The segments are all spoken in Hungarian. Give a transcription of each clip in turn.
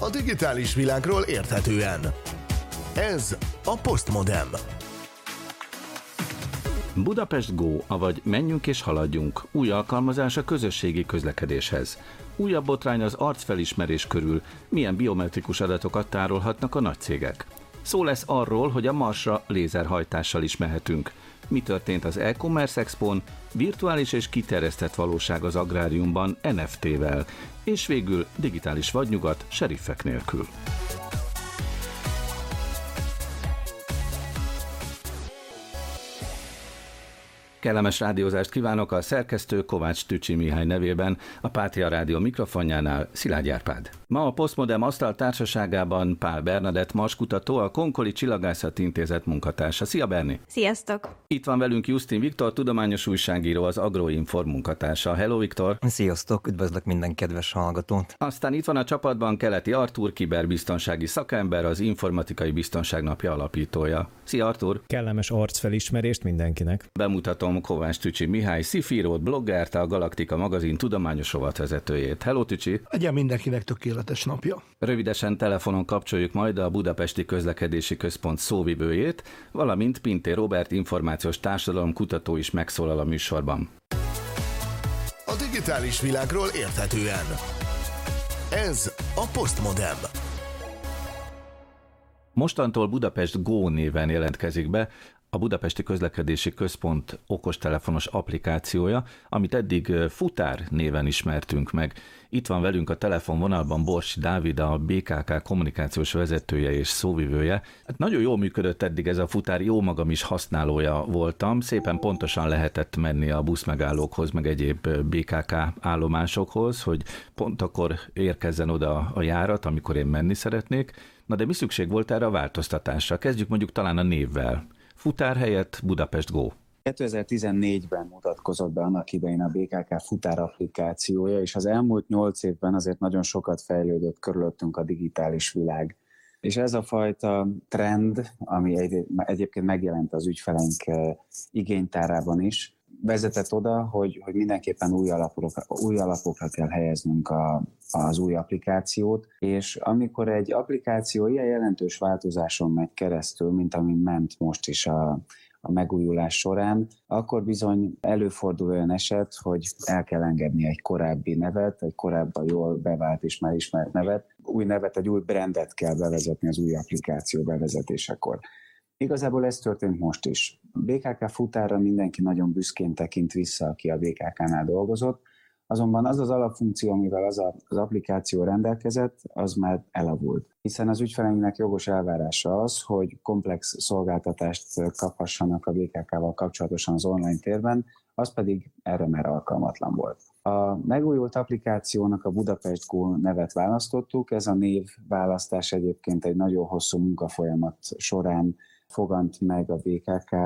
a digitális világról érthetően. Ez a Postmodem. Budapest Go, avagy Menjünk és haladjunk, új alkalmazás a közösségi közlekedéshez. Újabb botrány az arcfelismerés körül, milyen biometrikus adatokat tárolhatnak a nagy cégek. Szó lesz arról, hogy a Marsra lézerhajtással is mehetünk. Mi történt az e-commerce expon, virtuális és kiterjesztett valóság az agráriumban NFT-vel, és végül digitális vadnyugat seriffek nélkül. Kellemes rádiózást kívánok a szerkesztő Kovács Tücsi Mihály nevében, a Pátria Rádió mikrofonjánál Szilágy Árpád. Ma a Postmodem Asztal társaságában Pál Bernadett maskutató, a Konkoli Csillagászati Intézet munkatársa. Szia Berni! Sziasztok! Itt van velünk Justin Viktor, tudományos újságíró, az Agroinform munkatársa. Hello Viktor! Sziasztok! Üdvözlök minden kedves hallgatót! Aztán itt van a csapatban Keleti Artur, kiberbiztonsági szakember, az Informatikai Biztonság Napja alapítója. Szia Artur! Kellemes arcfelismerést mindenkinek! Bemutatom Kovács Tücsi Mihály, szifírót, bloggert, a Galaktika magazin tudományos rovatvezetőjét. Hello Tücsi! Legyen mindenkinek tökéletes napja. Rövidesen telefonon kapcsoljuk majd a Budapesti Közlekedési Központ szóvivőjét, valamint Pinté Robert információs társadalom kutató is megszólal a műsorban. A digitális világról érthetően. Ez a Postmodem. Mostantól Budapest Go néven jelentkezik be a Budapesti Közlekedési Központ okostelefonos applikációja, amit eddig Futár néven ismertünk meg. Itt van velünk a telefonvonalban Borsi Dávid, a BKK kommunikációs vezetője és szóvivője. Hát nagyon jól működött eddig ez a futár, jó magam is használója voltam, szépen pontosan lehetett menni a buszmegállókhoz, meg egyéb BKK állomásokhoz, hogy pont akkor érkezzen oda a járat, amikor én menni szeretnék. Na de mi szükség volt erre a változtatásra? Kezdjük mondjuk talán a névvel futár helyett Budapest Go. 2014-ben mutatkozott be annak idején a BKK futár applikációja, és az elmúlt nyolc évben azért nagyon sokat fejlődött körülöttünk a digitális világ. És ez a fajta trend, ami egy, egyébként megjelent az ügyfeleink eh, igénytárában is, vezetett oda, hogy, hogy mindenképpen új alapokra, új alapokra kell helyeznünk a, az új applikációt, és amikor egy applikáció ilyen jelentős változáson megy keresztül, mint amin ment most is a, a megújulás során, akkor bizony előfordul olyan eset, hogy el kell engedni egy korábbi nevet, egy korábban jól bevált és már ismert nevet, új nevet, egy új brandet kell bevezetni az új applikáció bevezetésekor. Igazából ez történt most is. A BKK futára mindenki nagyon büszkén tekint vissza, aki a BKK-nál dolgozott, azonban az az alapfunkció, amivel az, a, az applikáció rendelkezett, az már elavult. Hiszen az ügyfeleinknek jogos elvárása az, hogy komplex szolgáltatást kaphassanak a BKK-val kapcsolatosan az online térben, az pedig erre már alkalmatlan volt. A megújult applikációnak a Budapest Go nevet választottuk, ez a név választás egyébként egy nagyon hosszú munkafolyamat során fogant meg a BKK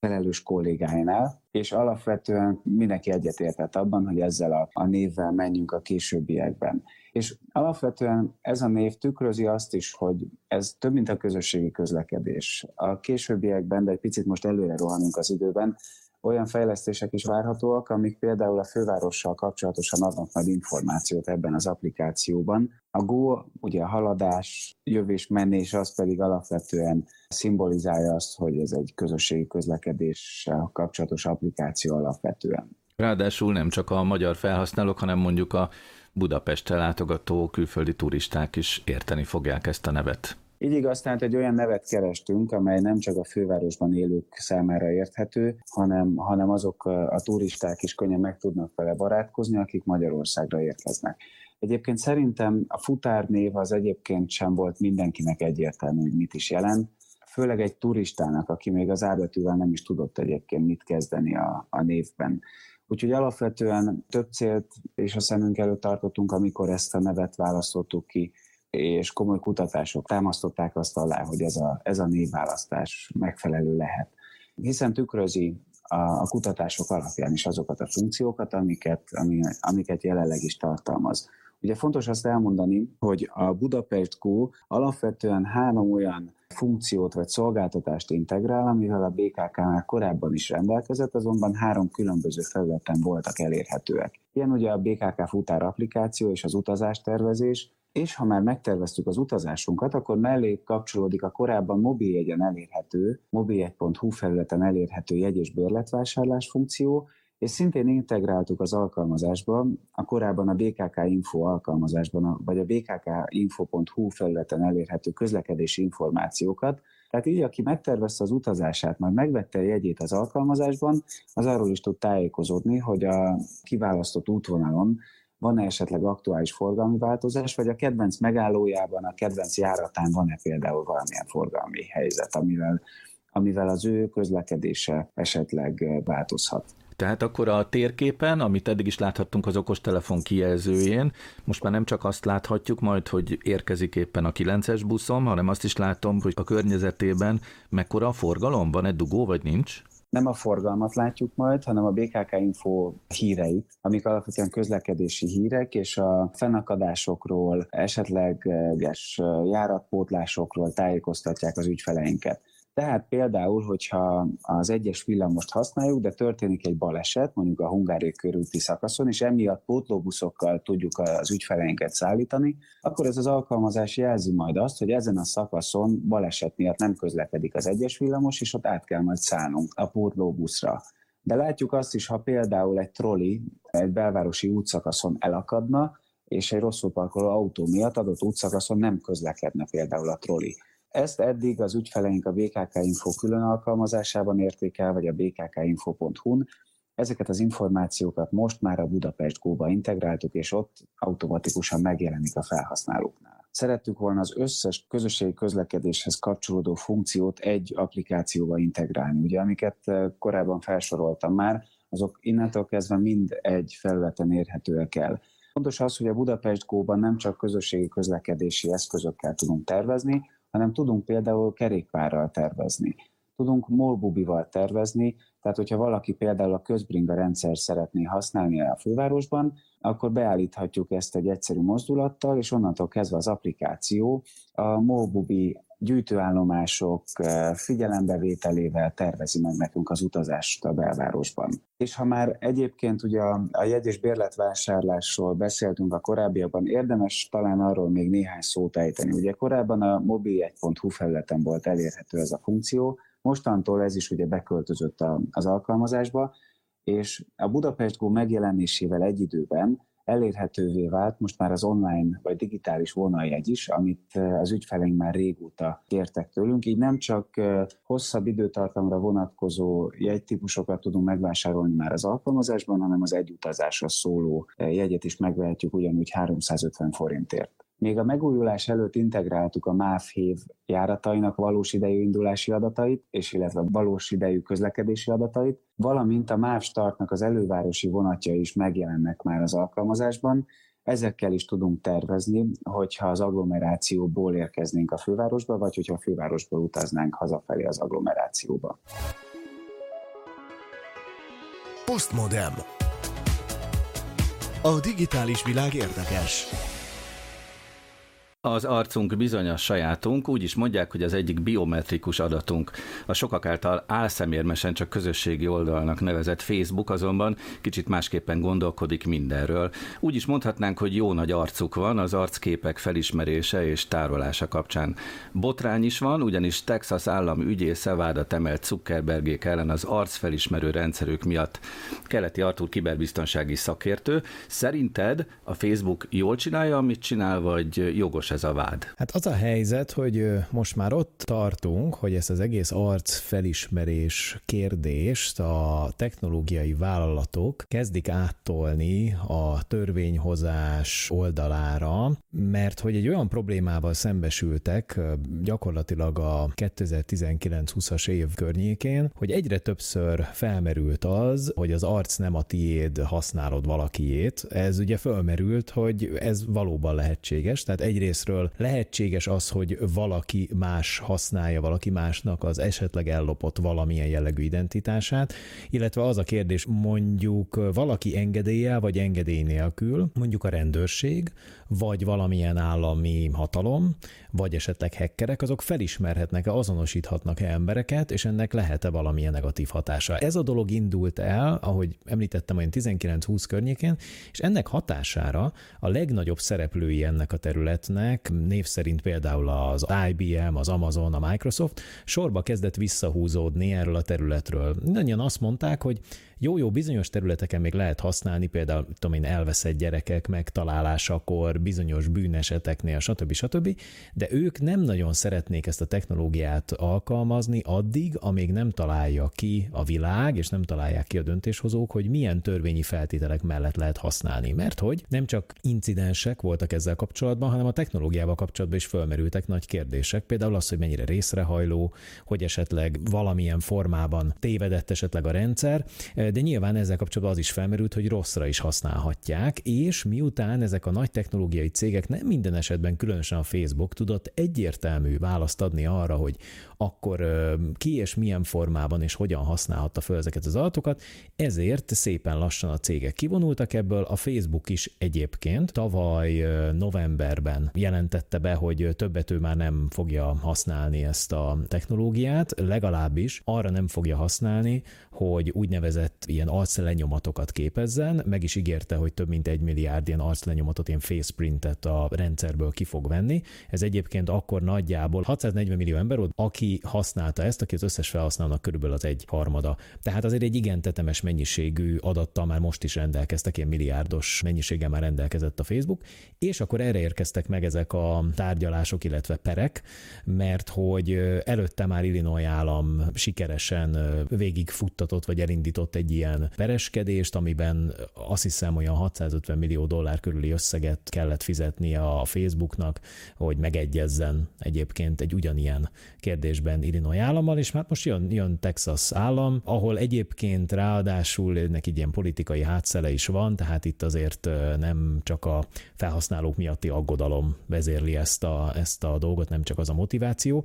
felelős kollégáinál, és alapvetően mindenki egyetértett abban, hogy ezzel a, a névvel menjünk a későbbiekben. És alapvetően ez a név tükrözi azt is, hogy ez több, mint a közösségi közlekedés. A későbbiekben, de egy picit most előre rohanunk az időben, olyan fejlesztések is várhatóak, amik például a fővárossal kapcsolatosan adnak majd információt ebben az applikációban. A Go, ugye a haladás, jövés, menés, az pedig alapvetően szimbolizálja azt, hogy ez egy közösségi közlekedéssel kapcsolatos applikáció alapvetően. Ráadásul nem csak a magyar felhasználók, hanem mondjuk a Budapestre látogató külföldi turisták is érteni fogják ezt a nevet. Így igaz, tehát egy olyan nevet kerestünk, amely nem csak a fővárosban élők számára érthető, hanem, hanem azok a turisták is könnyen meg tudnak vele barátkozni, akik Magyarországra érkeznek. Egyébként szerintem a futárnév az egyébként sem volt mindenkinek egyértelmű, hogy mit is jelent, főleg egy turistának, aki még az árbetűvel nem is tudott egyébként mit kezdeni a, a névben. Úgyhogy alapvetően több célt és a szemünk előtt tartottunk, amikor ezt a nevet választottuk ki és komoly kutatások támasztották azt alá, hogy ez a, ez a névválasztás megfelelő lehet. Hiszen tükrözi a, a kutatások alapján is azokat a funkciókat, amiket, ami, amiket jelenleg is tartalmaz. Ugye fontos azt elmondani, hogy a Budapest Go alapvetően három olyan funkciót vagy szolgáltatást integrál, amivel a BKK már korábban is rendelkezett, azonban három különböző felületen voltak elérhetőek. Ilyen ugye a BKK futár applikáció és az utazástervezés, és ha már megterveztük az utazásunkat, akkor mellé kapcsolódik a korábban mobiljegyen elérhető, mobiljegy.hu felületen elérhető jegy- és bérletvásárlás funkció, és szintén integráltuk az alkalmazásba, a korábban a BKK Info alkalmazásban, vagy a bkkinfo.hu felületen elérhető közlekedési információkat, tehát így, aki megtervezte az utazását, majd megvette a jegyét az alkalmazásban, az arról is tud tájékozódni, hogy a kiválasztott útvonalon van-e esetleg aktuális forgalmi változás, vagy a kedvenc megállójában, a kedvenc járatán van-e például valamilyen forgalmi helyzet, amivel, amivel az ő közlekedése esetleg változhat. Tehát akkor a térképen, amit eddig is láthattunk az okostelefon kijelzőjén, most már nem csak azt láthatjuk majd, hogy érkezik éppen a 9-es buszom, hanem azt is látom, hogy a környezetében mekkora a forgalom, van-e dugó, vagy nincs? Nem a forgalmat látjuk majd, hanem a BKK Info híreit, amik alapvetően közlekedési hírek, és a fennakadásokról, esetleges járatpótlásokról tájékoztatják az ügyfeleinket. Tehát például, hogyha az egyes villamost használjuk, de történik egy baleset, mondjuk a Hungária körúti szakaszon, és emiatt pótlóbuszokkal tudjuk az ügyfeleinket szállítani, akkor ez az alkalmazás jelzi majd azt, hogy ezen a szakaszon baleset miatt nem közlekedik az egyes villamos, és ott át kell majd szállnunk a pótlóbuszra. De látjuk azt is, ha például egy troli egy belvárosi útszakaszon elakadna, és egy rosszul parkoló autó miatt adott útszakaszon nem közlekedne például a troli ezt eddig az ügyfeleink a BKK Info külön alkalmazásában érték el, vagy a bkkinfo.hu-n. Ezeket az információkat most már a Budapest Go-ba integráltuk, és ott automatikusan megjelenik a felhasználóknál. Szerettük volna az összes közösségi közlekedéshez kapcsolódó funkciót egy applikációba integrálni. Ugye, amiket eh, korábban felsoroltam már, azok innentől kezdve mind egy felületen érhetőek el. Fontos az, hogy a Budapest Go-ban nem csak közösségi közlekedési eszközökkel tudunk tervezni, hanem tudunk például kerékpárral tervezni. Tudunk molbubival tervezni, tehát hogyha valaki például a közbringa rendszer szeretné használni a fővárosban, akkor beállíthatjuk ezt egy egyszerű mozdulattal, és onnantól kezdve az applikáció a molbubi gyűjtőállomások eh, figyelembevételével tervezi meg nekünk az utazást a belvárosban. És ha már egyébként ugye a jegy- és bérletvásárlásról beszéltünk a korábbiakban, érdemes talán arról még néhány szót ejteni. Ugye korábban a mobil1.hu felületen volt elérhető ez a funkció, mostantól ez is ugye beköltözött az alkalmazásba, és a Budapest Go megjelenésével egy időben elérhetővé vált most már az online vagy digitális vonaljegy is, amit az ügyfeleink már régóta kértek tőlünk, így nem csak hosszabb időtartamra vonatkozó jegytípusokat tudunk megvásárolni már az alkalmazásban, hanem az egyutazásra szóló jegyet is megvehetjük ugyanúgy 350 forintért. Még a megújulás előtt integráltuk a MÁV hév járatainak valós idejű indulási adatait, és illetve valós idejű közlekedési adatait, valamint a MÁV startnak az elővárosi vonatja is megjelennek már az alkalmazásban, Ezekkel is tudunk tervezni, hogyha az agglomerációból érkeznénk a fővárosba, vagy hogyha a fővárosból utaznánk hazafelé az agglomerációba. Postmodem. A digitális világ érdekes. Az arcunk bizony a sajátunk, úgy is mondják, hogy az egyik biometrikus adatunk. A sokak által álszemérmesen csak közösségi oldalnak nevezett Facebook azonban kicsit másképpen gondolkodik mindenről. Úgy is mondhatnánk, hogy jó nagy arcuk van az arcképek felismerése és tárolása kapcsán. Botrány is van, ugyanis Texas állam ügyésze vádat emelt Zuckerbergék ellen az arcfelismerő rendszerük miatt. Keleti Artur kiberbiztonsági szakértő. Szerinted a Facebook jól csinálja, amit csinál, vagy jogos ez a vád? Hát az a helyzet, hogy most már ott tartunk, hogy ezt az egész arc felismerés kérdést a technológiai vállalatok kezdik áttolni a törvényhozás oldalára, mert hogy egy olyan problémával szembesültek gyakorlatilag a 2019-20-as év környékén, hogy egyre többször felmerült az, hogy az arc nem a tiéd, használod valakiét. Ez ugye felmerült, hogy ez valóban lehetséges, tehát egyrészt másrésztről lehetséges az, hogy valaki más használja valaki másnak az esetleg ellopott valamilyen jellegű identitását, illetve az a kérdés, mondjuk valaki engedéllyel vagy engedély nélkül, mondjuk a rendőrség, vagy valamilyen állami hatalom, vagy esetleg hekkerek, azok felismerhetnek-e, azonosíthatnak-e embereket, és ennek lehet-e valamilyen negatív hatása. Ez a dolog indult el, ahogy említettem, olyan 19-20 környékén, és ennek hatására a legnagyobb szereplői ennek a területnek, név szerint például az IBM, az Amazon, a Microsoft, sorba kezdett visszahúzódni erről a területről. Mindannyian azt mondták, hogy jó-jó bizonyos területeken még lehet használni, például tudom én, elveszett gyerekek megtalálásakor, bizonyos bűneseteknél, stb. stb. De ők nem nagyon szeretnék ezt a technológiát alkalmazni addig, amíg nem találja ki a világ, és nem találják ki a döntéshozók, hogy milyen törvényi feltételek mellett lehet használni. Mert hogy nem csak incidensek voltak ezzel kapcsolatban, hanem a technológiával kapcsolatban is fölmerültek nagy kérdések. Például az, hogy mennyire részrehajló, hogy esetleg valamilyen formában tévedett esetleg a rendszer, de nyilván ezzel kapcsolatban az is felmerült, hogy rosszra is használhatják, és miután ezek a nagy technológiai cégek nem minden esetben, különösen a Facebook tudott egyértelmű választ adni arra, hogy akkor ki és milyen formában és hogyan használhatta fel ezeket az adatokat, ezért szépen lassan a cégek kivonultak ebből, a Facebook is egyébként tavaly novemberben jelentette be, hogy többet ő már nem fogja használni ezt a technológiát, legalábbis arra nem fogja használni, hogy úgynevezett ilyen arclenyomatokat képezzen, meg is ígérte, hogy több mint egy milliárd ilyen arclenyomatot, ilyen faceprintet a rendszerből ki fog venni. Ez egyébként akkor nagyjából 640 millió ember volt, aki használta ezt, aki az összes felhasználónak körülbelül az egy harmada. Tehát azért egy igen tetemes mennyiségű adattal már most is rendelkeztek, ilyen milliárdos mennyiséggel már rendelkezett a Facebook, és akkor erre érkeztek meg ezek a tárgyalások, illetve perek, mert hogy előtte már Illinois állam sikeresen végigfuttatott, vagy elindított egy ilyen pereskedést, amiben azt hiszem olyan 650 millió dollár körüli összeget kellett fizetnie a Facebooknak, hogy megegyezzen egyébként egy ugyanilyen kérdésben Illinois állammal, és már most jön, jön Texas állam, ahol egyébként ráadásul neki ilyen politikai hátszele is van, tehát itt azért nem csak a felhasználók miatti aggodalom vezérli ezt a, ezt a dolgot, nem csak az a motiváció.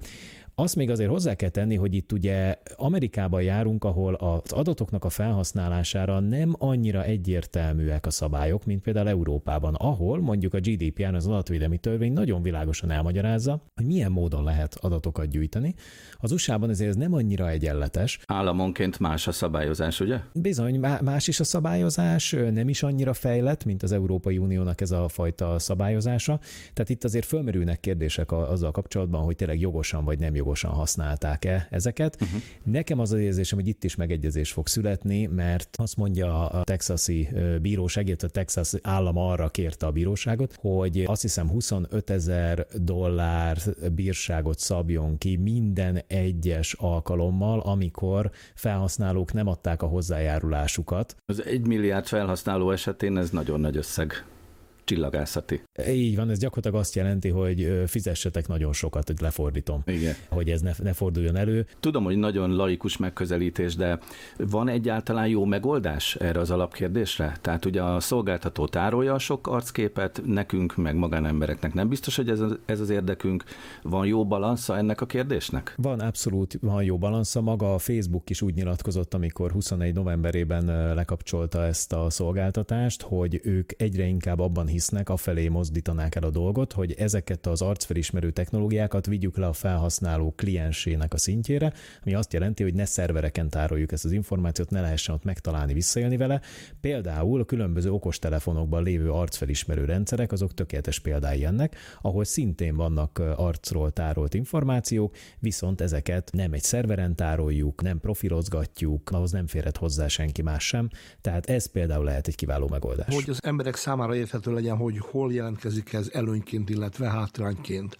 Azt még azért hozzá kell tenni, hogy itt ugye Amerikában járunk, ahol az adatoknak a felhasználására nem annyira egyértelműek a szabályok, mint például Európában, ahol mondjuk a GDPR, az adatvédelmi törvény nagyon világosan elmagyarázza, hogy milyen módon lehet adatokat gyűjteni. Az USA-ban ezért ez nem annyira egyenletes. Államonként más a szabályozás, ugye? Bizony, más is a szabályozás, nem is annyira fejlett, mint az Európai Uniónak ez a fajta szabályozása. Tehát itt azért fölmerülnek kérdések azzal kapcsolatban, hogy tényleg jogosan vagy nem jogosan használták-e ezeket. Uh-huh. Nekem az az érzésem, hogy itt is megegyezés fog születni, mert azt mondja a texasi bíróság, illetve a Texas állam arra kérte a bíróságot, hogy azt hiszem 25 ezer dollár bírságot szabjon ki minden egyes alkalommal, amikor felhasználók nem adták a hozzájárulásukat. Az egy milliárd felhasználó esetén ez nagyon nagy összeg csillagászati. Így van, ez gyakorlatilag azt jelenti, hogy fizessetek nagyon sokat, hogy lefordítom. Igen. Hogy ez ne, ne forduljon elő. Tudom, hogy nagyon laikus megközelítés, de van egyáltalán jó megoldás erre az alapkérdésre? Tehát ugye a szolgáltató tárolja a sok arcképet, nekünk, meg magánembereknek nem biztos, hogy ez az, ez az érdekünk. Van jó balansza ennek a kérdésnek? Van, abszolút van jó balansza. Maga a Facebook is úgy nyilatkozott, amikor 21 novemberében lekapcsolta ezt a szolgáltatást, hogy ők egyre inkább abban hisznek, afelé mozdítanák el a dolgot, hogy ezeket az arcfelismerő technológiákat vigyük le a felhasználó kliensének a szintjére, ami azt jelenti, hogy ne szervereken tároljuk ezt az információt, ne lehessen ott megtalálni, visszaélni vele. Például a különböző okostelefonokban lévő arcfelismerő rendszerek, azok tökéletes példái ennek, ahol szintén vannak arcról tárolt információk, viszont ezeket nem egy szerveren tároljuk, nem profilozgatjuk, ahhoz nem férhet hozzá senki más sem. Tehát ez például lehet egy kiváló megoldás. Hogy az emberek számára érthető legyen, hogy hol jelentkezik ez előnyként, illetve hátrányként.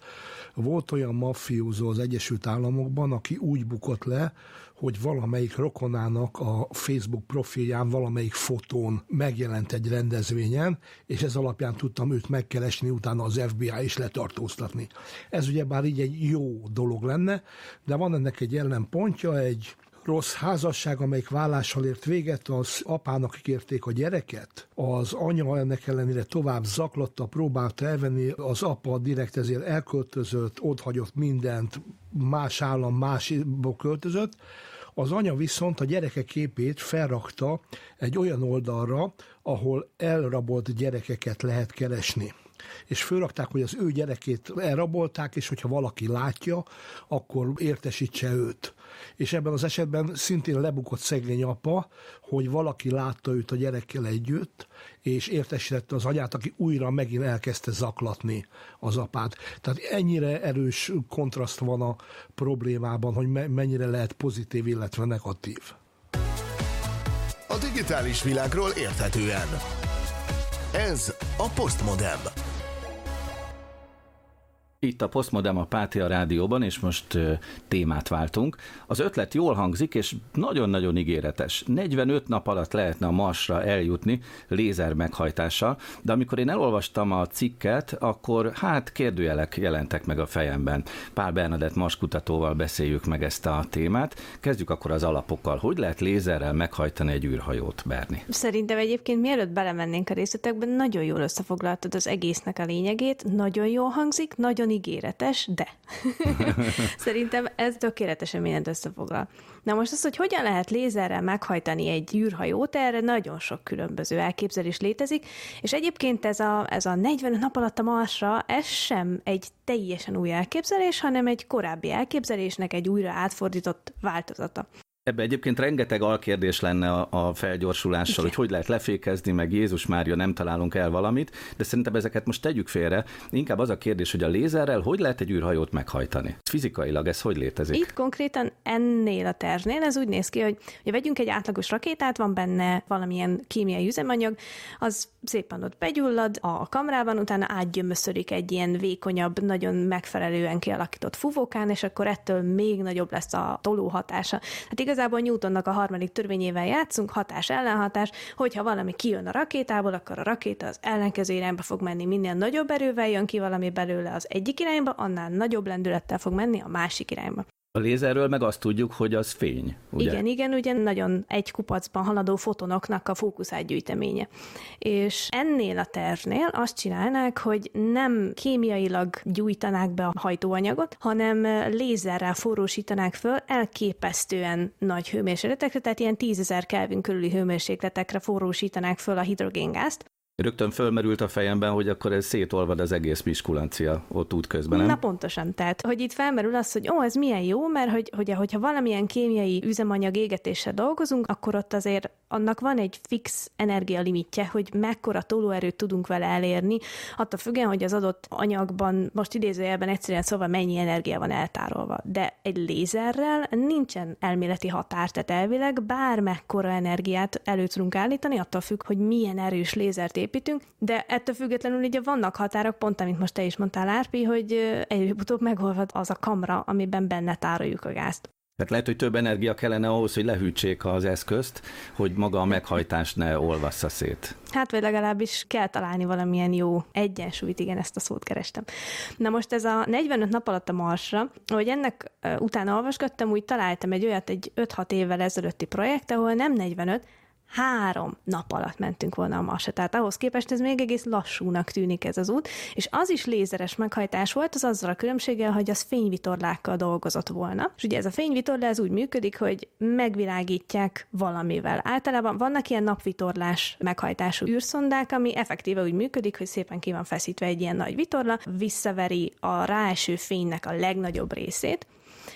Volt olyan mafiózó az Egyesült Államokban, aki úgy bukott le, hogy valamelyik rokonának a Facebook profilján valamelyik fotón megjelent egy rendezvényen, és ez alapján tudtam őt megkeresni, utána az FBI is letartóztatni. Ez ugye bár így egy jó dolog lenne, de van ennek egy ellenpontja, egy rossz házasság, amelyik vállással ért véget, az apának kérték a gyereket, az anya ennek ellenére tovább zaklatta, próbálta elvenni, az apa direkt ezért elköltözött, hagyott mindent, más állam, másba költözött, az anya viszont a gyerekek képét felrakta egy olyan oldalra, ahol elrabolt gyerekeket lehet keresni és fölrakták, hogy az ő gyerekét elrabolták, és hogyha valaki látja, akkor értesítse őt. És ebben az esetben szintén lebukott szegény apa, hogy valaki látta őt a gyerekkel együtt, és értesítette az anyát, aki újra megint elkezdte zaklatni az apát. Tehát ennyire erős kontraszt van a problémában, hogy mennyire lehet pozitív, illetve negatív. A digitális világról érthetően. Ez a Postmodem. Itt a Postmodem a Pátia Rádióban, és most ö, témát váltunk. Az ötlet jól hangzik, és nagyon-nagyon ígéretes. 45 nap alatt lehetne a Marsra eljutni lézer meghajtással, de amikor én elolvastam a cikket, akkor hát kérdőjelek jelentek meg a fejemben. Pál Bernadett Mars kutatóval beszéljük meg ezt a témát. Kezdjük akkor az alapokkal. Hogy lehet lézerrel meghajtani egy űrhajót, Berni? Szerintem egyébként mielőtt belemennénk a részletekben, nagyon jól összefoglaltad az egésznek a lényegét, nagyon jól hangzik, nagyon ígéretes, de szerintem ez tökéletesen mindent összefoglal. Na most az, hogy hogyan lehet lézerrel meghajtani egy űrhajót, erre nagyon sok különböző elképzelés létezik, és egyébként ez a, ez a 45 nap alatt a Marsra, ez sem egy teljesen új elképzelés, hanem egy korábbi elképzelésnek egy újra átfordított változata. Ebbe egyébként rengeteg alkérdés lenne a, a felgyorsulással, Igen. hogy hogy lehet lefékezni, meg Jézus Mária nem találunk el valamit, de szerintem ezeket most tegyük félre. Inkább az a kérdés, hogy a lézerrel hogy lehet egy űrhajót meghajtani? Fizikailag ez hogy létezik? Itt konkrétan ennél a tervnél ez úgy néz ki, hogy, hogy vegyünk egy átlagos rakétát, van benne valamilyen kémiai üzemanyag, az szépen ott begyullad a kamrában, utána átgyömöszödik egy ilyen vékonyabb, nagyon megfelelően kialakított fúvókán, és akkor ettől még nagyobb lesz a toló hatása. Hát igazából Newtonnak a harmadik törvényével játszunk, hatás-ellenhatás, hogyha valami kijön a rakétából, akkor a rakéta az ellenkező irányba fog menni, minél nagyobb erővel jön ki valami belőle az egyik irányba, annál nagyobb lendülettel fog menni a másik irányba. A lézerről meg azt tudjuk, hogy az fény. Ugye? Igen, igen, ugye nagyon egy kupacban haladó fotonoknak a fókuszátgyűjteménye. És ennél a tervnél azt csinálnák, hogy nem kémiailag gyújtanák be a hajtóanyagot, hanem lézerrel forrósítanák föl elképesztően nagy hőmérsékletekre, tehát ilyen 10.000 Kelvin körüli hőmérsékletekre forrósítanák föl a hidrogéngázt, Rögtön fölmerült a fejemben, hogy akkor ez szétolvad az egész miskulancia ott út közben, nem? Na pontosan, tehát, hogy itt felmerül az, hogy ó, ez milyen jó, mert hogy, hogy hogyha valamilyen kémiai üzemanyag égetéssel dolgozunk, akkor ott azért annak van egy fix energialimitje, hogy mekkora tolóerőt tudunk vele elérni, attól függően, hogy az adott anyagban, most idézőjelben egyszerűen szóval mennyi energia van eltárolva. De egy lézerrel nincsen elméleti határ, tehát elvileg bármekkora energiát elő tudunk állítani, attól függ, hogy milyen erős lézert építünk, de ettől függetlenül ugye vannak határok, pont amit most te is mondtál, Árpi, hogy előbb-utóbb megolvad az a kamra, amiben benne tároljuk a gázt. Tehát lehet, hogy több energia kellene ahhoz, hogy lehűtsék az eszközt, hogy maga a meghajtás ne olvassza szét. Hát, vagy legalábbis kell találni valamilyen jó egyensúlyt, igen, ezt a szót kerestem. Na most ez a 45 nap alatt a Marsra, hogy ennek utána olvasgattam, úgy találtam egy olyat, egy 5-6 évvel ezelőtti projekt, ahol nem 45, három nap alatt mentünk volna a Marsra. Tehát ahhoz képest ez még egész lassúnak tűnik ez az út, és az is lézeres meghajtás volt, az azzal a különbséggel, hogy az fényvitorlákkal dolgozott volna. És ugye ez a fényvitorlá ez úgy működik, hogy megvilágítják valamivel. Általában vannak ilyen napvitorlás meghajtású űrszondák, ami effektíve úgy működik, hogy szépen ki van feszítve egy ilyen nagy vitorla, visszaveri a ráeső fénynek a legnagyobb részét,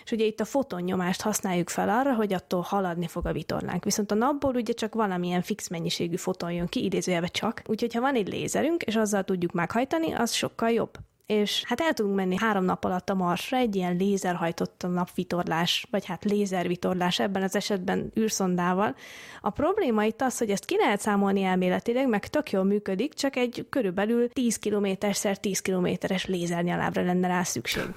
és ugye itt a fotonnyomást használjuk fel arra, hogy attól haladni fog a vitorlánk. Viszont a napból ugye csak valamilyen fix mennyiségű foton jön ki, idézőjelve csak. Úgyhogy ha van egy lézerünk, és azzal tudjuk meghajtani, az sokkal jobb és hát el tudunk menni három nap alatt a Marsra egy ilyen lézerhajtott napvitorlás, vagy hát lézervitorlás ebben az esetben űrszondával. A probléma itt az, hogy ezt ki lehet számolni elméletileg, meg tök jól működik, csak egy körülbelül 10 km-szer 10 kilométeres lézernyalábra lenne rá szükség.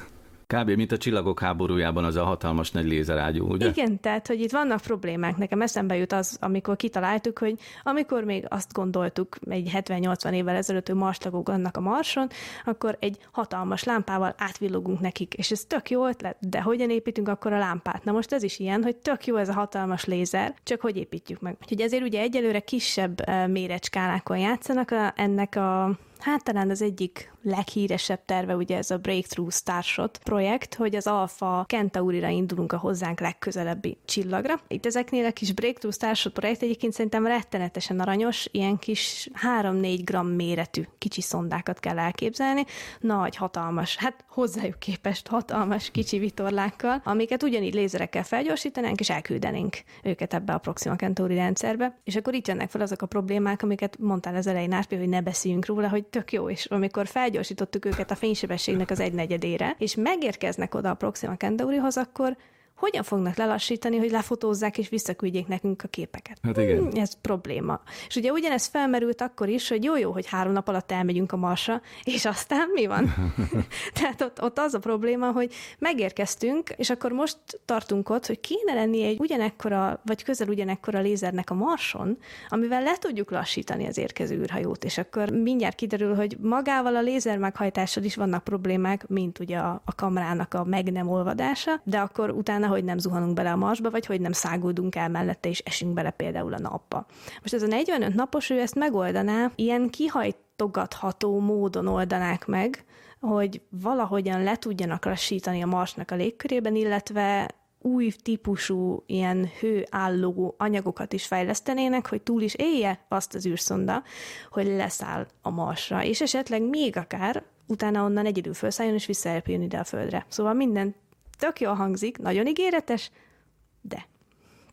Kb. mint a csillagok háborújában az a hatalmas nagy lézerágyú, ugye? Igen, tehát, hogy itt vannak problémák. Nekem eszembe jut az, amikor kitaláltuk, hogy amikor még azt gondoltuk egy 70-80 évvel ezelőtt, hogy marslagok vannak a marson, akkor egy hatalmas lámpával átvillogunk nekik, és ez tök jó ötlet, de hogyan építünk akkor a lámpát? Na most ez is ilyen, hogy tök jó ez a hatalmas lézer, csak hogy építjük meg. Úgyhogy ezért ugye egyelőre kisebb eh, méretskálákon játszanak a, ennek a hát talán az egyik leghíresebb terve ugye ez a Breakthrough Starshot projekt, hogy az Alpha Centaurira indulunk a hozzánk legközelebbi csillagra. Itt ezeknél a kis Breakthrough Starshot projekt egyébként szerintem rettenetesen aranyos, ilyen kis 3-4 gram méretű kicsi szondákat kell elképzelni, nagy, hatalmas, hát hozzájuk képest hatalmas kicsi vitorlákkal, amiket ugyanígy lézerekkel felgyorsítanánk, és elküldenénk őket ebbe a Proxima Centauri rendszerbe. És akkor itt jönnek fel azok a problémák, amiket mondtál az elején, Árpi, hogy ne beszéljünk róla, hogy tök jó, és amikor felgyorsítottuk őket a fénysebességnek az egynegyedére, és megérkeznek oda a Proxima Centaurihoz, akkor hogyan fognak lelassítani, hogy lefotózzák és visszaküldjék nekünk a képeket. Hát igen. Hmm, ez probléma. És ugye ugyanez felmerült akkor is, hogy jó-jó, hogy három nap alatt elmegyünk a Marsra, és aztán mi van? Tehát ott, ott az a probléma, hogy megérkeztünk, és akkor most tartunk ott, hogy kéne lenni egy ugyanekkora, vagy közel ugyanekkora lézernek a Marson, amivel le tudjuk lassítani az érkező űrhajót, és akkor mindjárt kiderül, hogy magával a lézer meghajtással is vannak problémák, mint ugye a, a kamrának a meg nem olvadása, de akkor utána hogy nem zuhanunk bele a marsba, vagy hogy nem száguldunk el mellette, és esünk bele például a napba. Most ez a 45 napos, ő ezt megoldaná, ilyen kihajtogatható módon oldanák meg, hogy valahogyan le tudjanak lassítani a marsnak a légkörében, illetve új típusú ilyen hőálló anyagokat is fejlesztenének, hogy túl is élje azt az űrszonda, hogy leszáll a Marsra, és esetleg még akár utána onnan egyedül felszálljon és visszaelpjön ide a Földre. Szóval minden tök jól hangzik, nagyon ígéretes, de.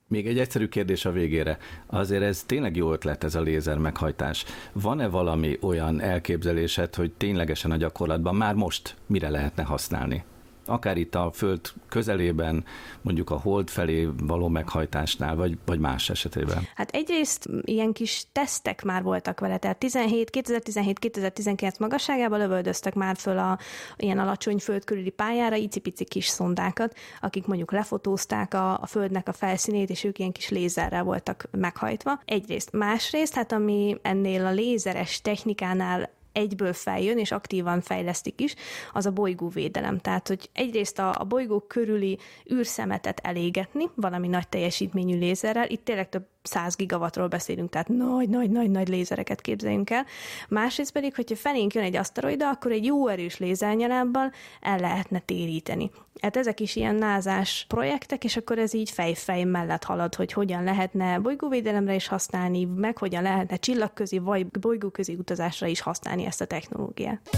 Még egy egyszerű kérdés a végére. Azért ez tényleg jó ötlet ez a lézer meghajtás. Van-e valami olyan elképzelésed, hogy ténylegesen a gyakorlatban már most mire lehetne használni? Akár itt a Föld közelében, mondjuk a Hold felé való meghajtásnál, vagy, vagy más esetében? Hát egyrészt ilyen kis tesztek már voltak vele, tehát 17, 2017-2019 magasságában lövöldöztek már föl a ilyen alacsony föld körüli pályára icipici kis szondákat, akik mondjuk lefotózták a, a Földnek a felszínét, és ők ilyen kis lézerrel voltak meghajtva. Egyrészt. Másrészt, hát ami ennél a lézeres technikánál egyből feljön, és aktívan fejlesztik is, az a bolygóvédelem. Tehát, hogy egyrészt a, a bolygó körüli űrszemetet elégetni valami nagy teljesítményű lézerrel, itt tényleg több 100 gigawattról beszélünk, tehát nagy-nagy-nagy-nagy lézereket képzeljünk el. Másrészt pedig, hogyha felénk jön egy aszteroida, akkor egy jó erős lézernyalábbal el lehetne téríteni. Hát ezek is ilyen názás projektek, és akkor ez így fej-fej mellett halad, hogy hogyan lehetne bolygóvédelemre is használni, meg hogyan lehetne csillagközi vagy bolygóközi utazásra is használni ezt a technológiát.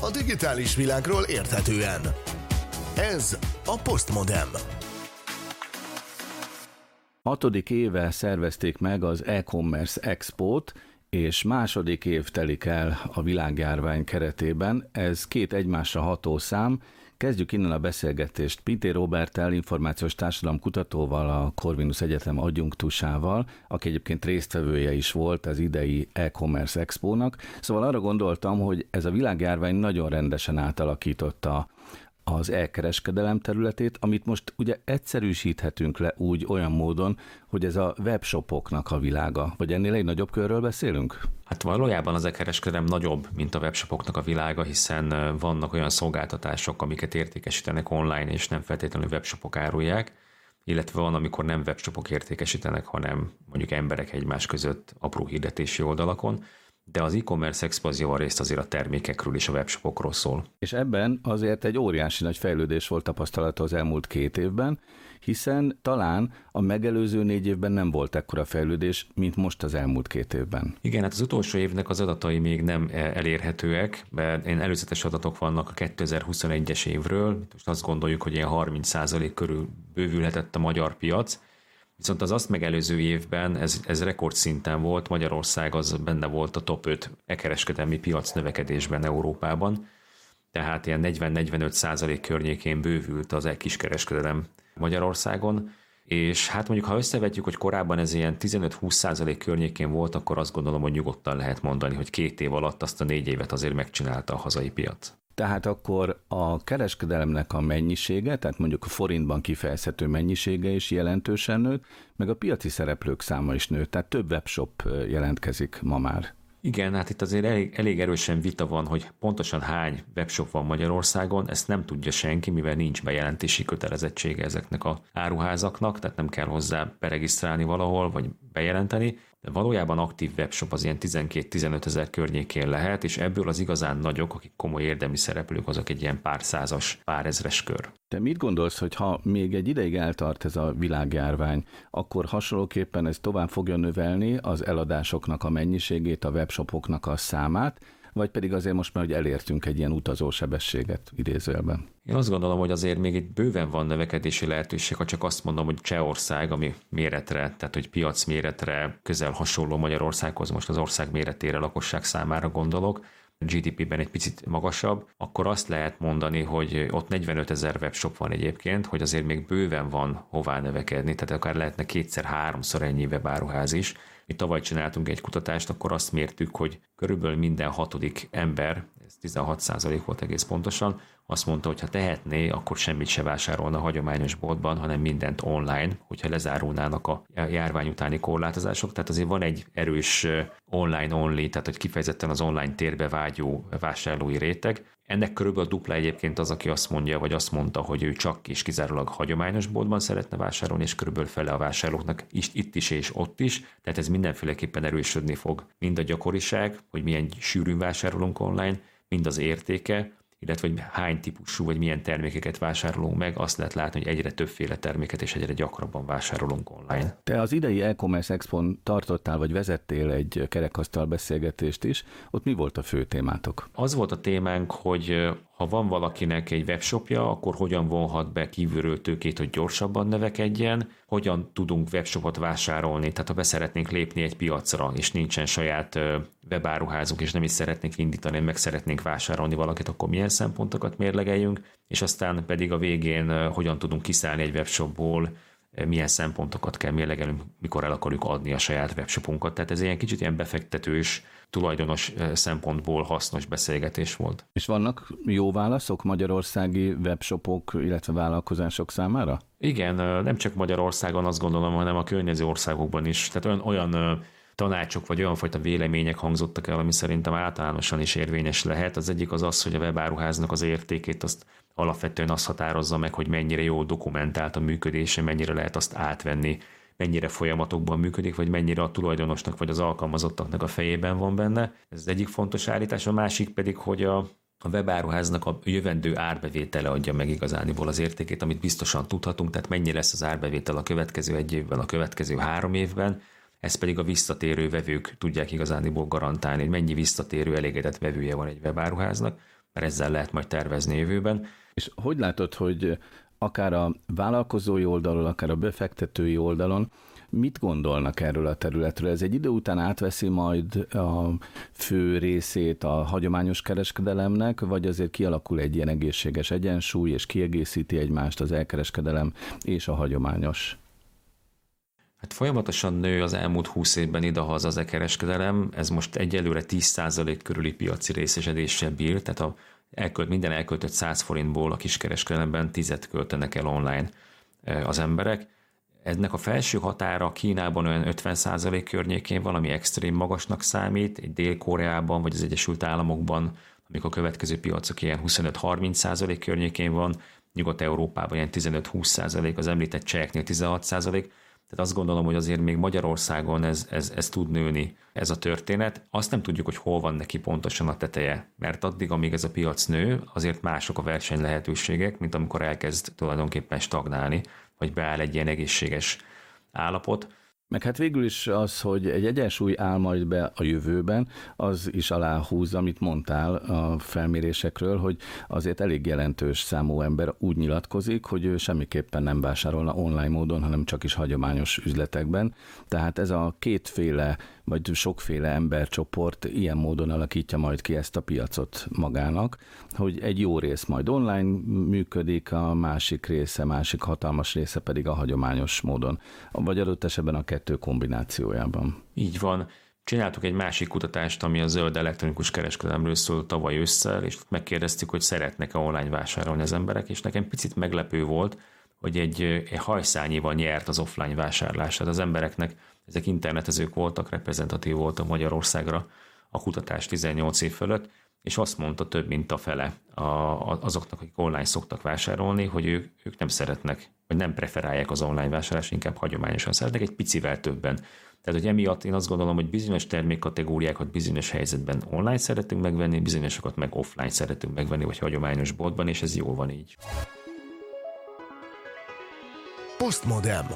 A digitális világról érthetően. Ez a Postmodem. Hatodik éve szervezték meg az e-commerce expót, és második év telik el a világjárvány keretében. Ez két egymásra ható szám. Kezdjük innen a beszélgetést Pinté Robertel, információs társadalom kutatóval, a Corvinus Egyetem adjunktusával, aki egyébként résztvevője is volt az idei e-commerce expónak. Szóval arra gondoltam, hogy ez a világjárvány nagyon rendesen átalakította az elkereskedelem területét, amit most ugye egyszerűsíthetünk le úgy olyan módon, hogy ez a webshopoknak a világa, vagy ennél egy nagyobb körről beszélünk? Hát valójában az elkereskedelem nagyobb, mint a webshopoknak a világa, hiszen vannak olyan szolgáltatások, amiket értékesítenek online, és nem feltétlenül webshopok árulják, illetve van, amikor nem webshopok értékesítenek, hanem mondjuk emberek egymás között apró hirdetési oldalakon de az e-commerce expanzióval részt azért a termékekről és a webshopokról szól. És ebben azért egy óriási nagy fejlődés volt tapasztalata az elmúlt két évben, hiszen talán a megelőző négy évben nem volt ekkora fejlődés, mint most az elmúlt két évben. Igen, hát az utolsó évnek az adatai még nem elérhetőek, mert én előzetes adatok vannak a 2021-es évről, most azt gondoljuk, hogy ilyen 30% körül bővülhetett a magyar piac, Viszont az azt megelőző évben ez, ez rekordszinten volt, Magyarország az benne volt a top 5 e-kereskedelmi piac növekedésben Európában, tehát ilyen 40-45 százalék környékén bővült az e-kiskereskedelem Magyarországon, és hát mondjuk, ha összevetjük, hogy korábban ez ilyen 15-20 százalék környékén volt, akkor azt gondolom, hogy nyugodtan lehet mondani, hogy két év alatt azt a négy évet azért megcsinálta a hazai piac. Tehát akkor a kereskedelemnek a mennyisége, tehát mondjuk a forintban kifejezhető mennyisége is jelentősen nőtt, meg a piaci szereplők száma is nőtt, tehát több webshop jelentkezik ma már. Igen, hát itt azért elég, elég erősen vita van, hogy pontosan hány webshop van Magyarországon, ezt nem tudja senki, mivel nincs bejelentési kötelezettsége ezeknek a áruházaknak, tehát nem kell hozzá beregisztrálni valahol, vagy bejelenteni de valójában aktív webshop az ilyen 12-15 ezer környékén lehet, és ebből az igazán nagyok, akik komoly érdemi szereplők, azok egy ilyen pár százas, pár ezres kör. Te mit gondolsz, hogy ha még egy ideig eltart ez a világjárvány, akkor hasonlóképpen ez tovább fogja növelni az eladásoknak a mennyiségét, a webshopoknak a számát, vagy pedig azért most már, hogy elértünk egy ilyen utazósebességet idézőjelben? Én azt gondolom, hogy azért még itt bőven van növekedési lehetőség, ha csak azt mondom, hogy Csehország, ami méretre, tehát hogy piac méretre közel hasonló Magyarországhoz, most az ország méretére, lakosság számára gondolok, GDP-ben egy picit magasabb, akkor azt lehet mondani, hogy ott 45 ezer webshop van egyébként, hogy azért még bőven van hová növekedni, tehát akár lehetne kétszer-háromszor ennyi webáruház is, mi tavaly csináltunk egy kutatást, akkor azt mértük, hogy körülbelül minden hatodik ember, ez 16 volt egész pontosan, azt mondta, hogy ha tehetné, akkor semmit se vásárolna a hagyományos boltban, hanem mindent online, hogyha lezárulnának a járvány utáni korlátozások. Tehát azért van egy erős online only, tehát hogy kifejezetten az online térbe vágyó vásárlói réteg. Ennek körülbelül dupla egyébként az, aki azt mondja, vagy azt mondta, hogy ő csak és kizárólag hagyományos boltban szeretne vásárolni, és körülbelül fele a vásárlóknak is, itt is és ott is. Tehát ez mindenféleképpen erősödni fog. Mind a gyakoriság, hogy milyen sűrűn vásárolunk online, mind az értéke, illetve hogy hány típusú vagy milyen termékeket vásárolunk meg, azt lehet látni, hogy egyre többféle terméket és egyre gyakrabban vásárolunk online. Te az idei e-commerce expo tartottál, vagy vezettél egy kerekasztal beszélgetést is, ott mi volt a fő témátok? Az volt a témánk, hogy ha van valakinek egy webshopja, akkor hogyan vonhat be kívülről tőkét, hogy gyorsabban növekedjen, hogyan tudunk webshopot vásárolni, tehát ha beszeretnénk lépni egy piacra, és nincsen saját webáruházunk, és nem is szeretnénk indítani, meg szeretnénk vásárolni valakit, akkor milyen szempontokat mérlegeljünk, és aztán pedig a végén hogyan tudunk kiszállni egy webshopból, milyen szempontokat kell mérlegelnünk, mikor el akarjuk adni a saját webshopunkat. Tehát ez ilyen kicsit ilyen befektetős, tulajdonos szempontból hasznos beszélgetés volt. És vannak jó válaszok magyarországi webshopok, illetve vállalkozások számára? Igen, nem csak Magyarországon azt gondolom, hanem a környező országokban is. Tehát olyan, olyan tanácsok vagy olyan fajta vélemények hangzottak el, ami szerintem általánosan is érvényes lehet. Az egyik az az, hogy a webáruháznak az értékét azt alapvetően azt határozza meg, hogy mennyire jó dokumentált a működése, mennyire lehet azt átvenni, mennyire folyamatokban működik, vagy mennyire a tulajdonosnak vagy az alkalmazottaknak a fejében van benne. Ez az egyik fontos állítás. A másik pedig, hogy a, a webáruháznak a jövendő árbevétele adja meg igazániból az értékét, amit biztosan tudhatunk, tehát mennyi lesz az árbevétel a következő egy évben, a következő három évben, ezt pedig a visszatérő vevők tudják igazániból garantálni, hogy mennyi visszatérő elégedett vevője van egy webáruháznak, mert ezzel lehet majd tervezni jövőben. És hogy látod, hogy akár a vállalkozói oldalon, akár a befektetői oldalon mit gondolnak erről a területről? Ez egy idő után átveszi majd a fő részét a hagyományos kereskedelemnek, vagy azért kialakul egy ilyen egészséges egyensúly, és kiegészíti egymást az elkereskedelem és a hagyományos? Hát folyamatosan nő az elmúlt 20 évben idehaza az e-kereskedelem, ez most egyelőre 10% körüli piaci részesedéssel bír, tehát a elkölt, minden elköltött 100 forintból a kiskereskedelemben 10 költenek el online e, az emberek. Ennek a felső határa Kínában olyan 50% környékén valami extrém magasnak számít, Dél-Koreában vagy az Egyesült Államokban, amikor a következő piacok ilyen 25-30% környékén van, Nyugat-Európában ilyen 15-20%, az említett cseheknél 16%, tehát azt gondolom, hogy azért még Magyarországon ez, ez, ez tud nőni, ez a történet. Azt nem tudjuk, hogy hol van neki pontosan a teteje, mert addig, amíg ez a piac nő, azért mások a verseny lehetőségek, mint amikor elkezd tulajdonképpen stagnálni, vagy beáll egy ilyen egészséges állapot. Meg hát végül is az, hogy egy egyensúly áll majd be a jövőben, az is aláhúz, amit mondtál a felmérésekről, hogy azért elég jelentős számú ember úgy nyilatkozik, hogy ő semmiképpen nem vásárolna online módon, hanem csak is hagyományos üzletekben. Tehát ez a kétféle vagy sokféle embercsoport ilyen módon alakítja majd ki ezt a piacot magának, hogy egy jó rész majd online működik, a másik része, másik hatalmas része pedig a hagyományos módon, vagy adott esetben a kettő kombinációjában. Így van. Csináltuk egy másik kutatást, ami a zöld elektronikus kereskedelemről szól tavaly ősszel, és megkérdeztük, hogy szeretnek-e online vásárolni az emberek, és nekem picit meglepő volt, hogy egy, egy hajszányival nyert az offline vásárlás. Az embereknek, ezek internetezők voltak, reprezentatív volt a Magyarországra a kutatás 18 év fölött, és azt mondta több, mint a fele a, azoknak, akik online szoktak vásárolni, hogy ők, ők nem szeretnek, vagy nem preferálják az online vásárlást, inkább hagyományosan szeretnek, egy picivel többen. Tehát, hogy emiatt én azt gondolom, hogy bizonyos termékkategóriákat bizonyos helyzetben online szeretünk megvenni, bizonyosokat meg offline szeretünk megvenni, vagy hagyományos boltban, és ez jól van így. Postmodem.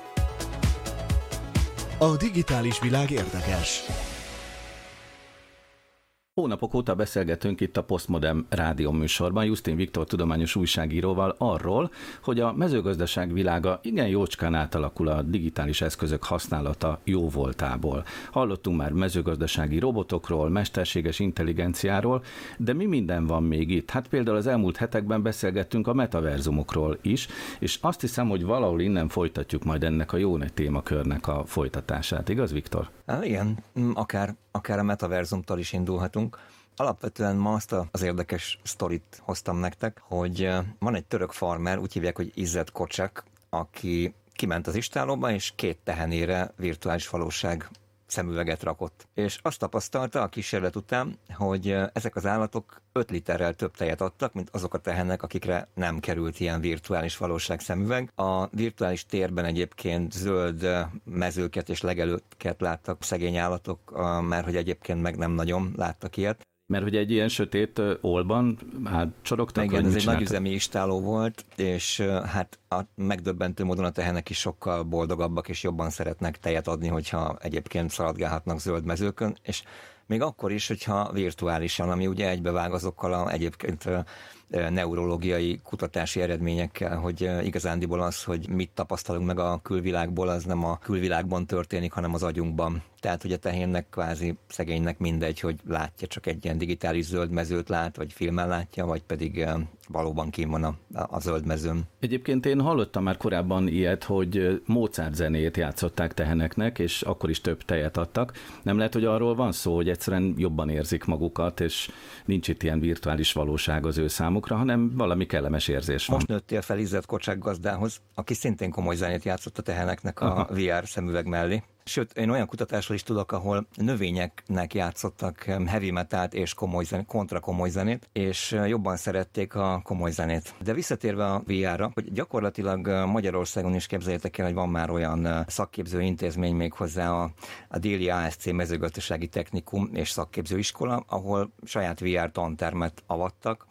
A digitális világ érdekes. Hónapok óta beszélgetünk itt a Postmodern rádió műsorban Justin Viktor tudományos újságíróval arról, hogy a mezőgazdaság világa igen jócskán átalakul a digitális eszközök használata jó voltából. Hallottunk már mezőgazdasági robotokról, mesterséges intelligenciáról, de mi minden van még itt? Hát például az elmúlt hetekben beszélgettünk a metaverzumokról is, és azt hiszem, hogy valahol innen folytatjuk majd ennek a jó témakörnek a folytatását. Igaz, Viktor? Igen, akár, akár a metaverzumtól is indulhatunk beszélgetünk. Alapvetően ma azt az érdekes sztorit hoztam nektek, hogy van egy török farmer, úgy hívják, hogy Izzet Kocsak, aki kiment az istálóba, és két tehenére virtuális valóság szemüveget rakott. És azt tapasztalta a kísérlet után, hogy ezek az állatok 5 literrel több tejet adtak, mint azok a tehenek, akikre nem került ilyen virtuális valóság szemüveg. A virtuális térben egyébként zöld mezőket és legelőket láttak szegény állatok, mert hogy egyébként meg nem nagyon láttak ilyet. Mert hogy egy ilyen sötét olban hát csorogtak, Igen, ez egy nagyüzemi istáló volt, és hát a megdöbbentő módon a tehenek is sokkal boldogabbak és jobban szeretnek tejet adni, hogyha egyébként szaladgálhatnak zöld mezőkön, és még akkor is, hogyha virtuálisan, ami ugye egybevág azokkal a egyébként neurológiai kutatási eredményekkel, hogy igazándiból az, hogy mit tapasztalunk meg a külvilágból, az nem a külvilágban történik, hanem az agyunkban. Tehát, hogy a tehénnek kvázi szegénynek mindegy, hogy látja csak egy ilyen digitális zöld mezőt lát, vagy filmen látja, vagy pedig valóban kim van a, a zöld mezőn. Egyébként én hallottam már korábban ilyet, hogy Mozart zenét játszották teheneknek, és akkor is több tejet adtak. Nem lehet, hogy arról van szó, hogy egyszerűen jobban érzik magukat, és nincs itt ilyen virtuális valóság az ő számukra, hanem valami kellemes érzés van. Most nőttél fel Izzet Kocsák gazdához, aki szintén komoly zenét játszott a teheneknek a Aha. VR szemüveg mellé. Sőt, én olyan kutatásról is tudok, ahol növényeknek játszottak heavy metalt és komoly zenét, kontra komoly zenét, és jobban szerették a komoly zenét. De visszatérve a VR-ra, hogy gyakorlatilag Magyarországon is képzeljétek el, hogy van már olyan szakképző intézmény még hozzá a, a déli ASC mezőgazdasági technikum és szakképzőiskola, ahol saját VR tantermet avattak,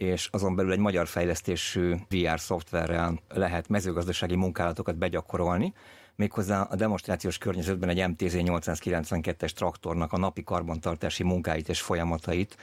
és azon belül egy magyar fejlesztésű VR szoftverrel lehet mezőgazdasági munkálatokat begyakorolni, méghozzá a demonstrációs környezetben egy MTZ 892-es traktornak a napi karbantartási munkáit és folyamatait,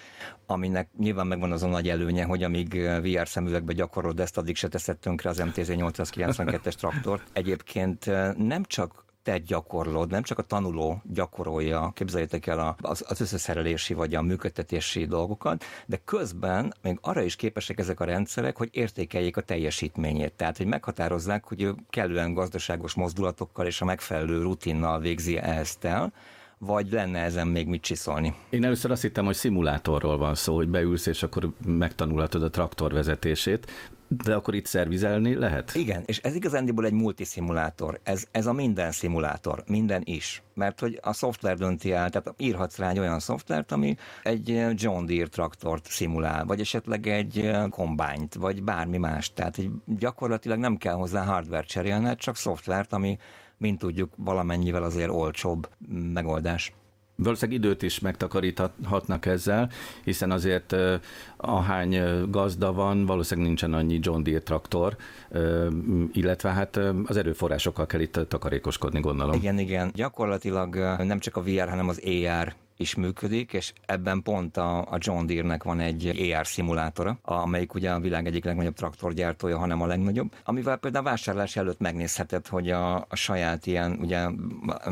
aminek nyilván megvan az a nagy előnye, hogy amíg eh, VR szemüvegbe gyakorolod ezt, addig se teszed tönkre az MTZ 892-es traktort. Egyébként eh, nem csak te gyakorlod, nem csak a tanuló gyakorolja, képzeljétek el az, az összeszerelési vagy a működtetési dolgokat, de közben még arra is képesek ezek a rendszerek, hogy értékeljék a teljesítményét. Tehát, hogy meghatározzák, hogy ő kellően gazdaságos mozdulatokkal és a megfelelő rutinnal végzi ezt el, vagy lenne ezen még mit csiszolni? Én először azt hittem, hogy szimulátorról van szó, hogy beülsz, és akkor megtanulhatod a traktor vezetését, de akkor itt szervizelni lehet? Igen, és ez igazándiból egy multiszimulátor. Ez, ez a minden szimulátor, minden is. Mert hogy a szoftver dönti el, tehát írhatsz rá egy olyan szoftvert, ami egy John Deere traktort szimulál, vagy esetleg egy kombányt, vagy bármi más. Tehát hogy gyakorlatilag nem kell hozzá hardware cserélned, csak szoftvert, ami mint tudjuk, valamennyivel azért olcsóbb megoldás. Valószínűleg időt is megtakaríthatnak ezzel, hiszen azért ahány gazda van, valószínűleg nincsen annyi John Deere traktor, illetve hát az erőforrásokkal kell itt takarékoskodni, gondolom. Igen, igen. Gyakorlatilag nem csak a VR, hanem az AR is működik, és ebben pont a, a John Deere-nek van egy AR szimulátora, amelyik ugye a világ egyik legnagyobb traktorgyártója, hanem a legnagyobb, amivel például vásárlás előtt megnézheted, hogy a, a saját ilyen, ugye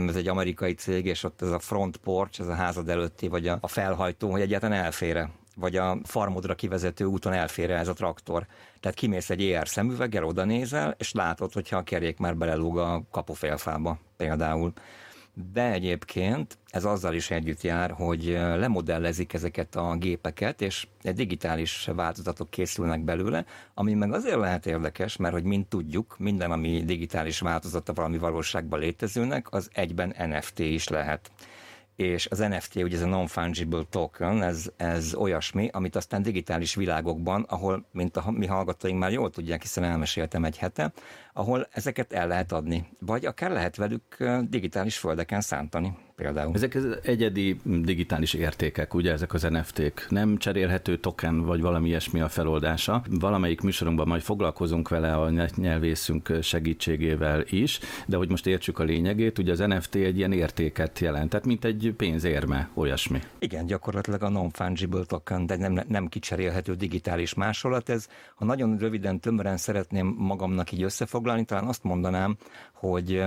ez egy amerikai cég, és ott ez a front porch, ez a házad előtti, vagy a, a felhajtó, hogy egyáltalán elfére vagy a farmodra kivezető úton elfér ez a traktor. Tehát kimész egy ER szemüveggel, oda nézel, és látod, hogyha a kerék már belelúg a kapufélfába például de egyébként ez azzal is együtt jár, hogy lemodellezik ezeket a gépeket, és digitális változatok készülnek belőle, ami meg azért lehet érdekes, mert hogy mind tudjuk, minden, ami digitális változata valami valóságban létezőnek, az egyben NFT is lehet. És az NFT, ugye ez a non-fungible token, ez, ez olyasmi, amit aztán digitális világokban, ahol, mint a mi hallgatóink már jól tudják, hiszen elmeséltem egy hete, ahol ezeket el lehet adni, vagy akár lehet velük digitális földeken szántani például. Ezek az egyedi digitális értékek, ugye ezek az NFT-k. Nem cserélhető token, vagy valami ilyesmi a feloldása. Valamelyik műsorunkban majd foglalkozunk vele a nyelvészünk segítségével is, de hogy most értsük a lényegét, ugye az NFT egy ilyen értéket jelent, tehát mint egy pénzérme, olyasmi. Igen, gyakorlatilag a non-fungible token, de nem, nem kicserélhető digitális másolat. Ez, ha nagyon röviden, tömören szeretném magamnak így összefoglalni, talán azt mondanám, hogy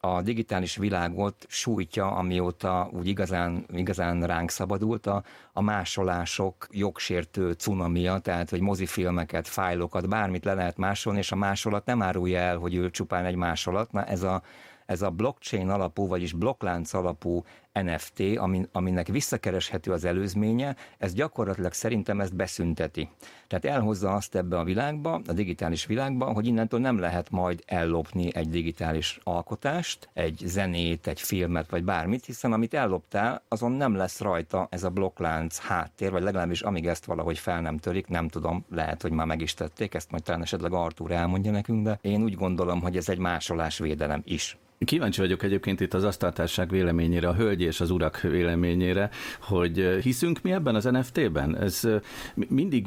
a digitális világot sújtja, amióta úgy igazán, igazán ránk szabadult a, a másolások jogsértő cunamia, tehát hogy mozifilmeket, fájlokat, bármit le lehet másolni, és a másolat nem árulja el, hogy ő csupán egy másolat. Na ez a, ez a blockchain alapú, vagyis blokklánc alapú NFT, amin, aminek visszakereshető az előzménye, ez gyakorlatilag szerintem ezt beszünteti. Tehát elhozza azt ebbe a világba, a digitális világba, hogy innentől nem lehet majd ellopni egy digitális alkotást, egy zenét, egy filmet, vagy bármit, hiszen amit elloptál, azon nem lesz rajta ez a blokklánc háttér, vagy legalábbis amíg ezt valahogy fel nem törik, nem tudom, lehet, hogy már meg is tették, ezt majd talán esetleg Artúr elmondja nekünk, de én úgy gondolom, hogy ez egy másolásvédelem is. Kíváncsi vagyok egyébként itt az asztaltárság véleményére, a hölgy és az urak véleményére, hogy hiszünk mi ebben az NFT-ben? Ez mindig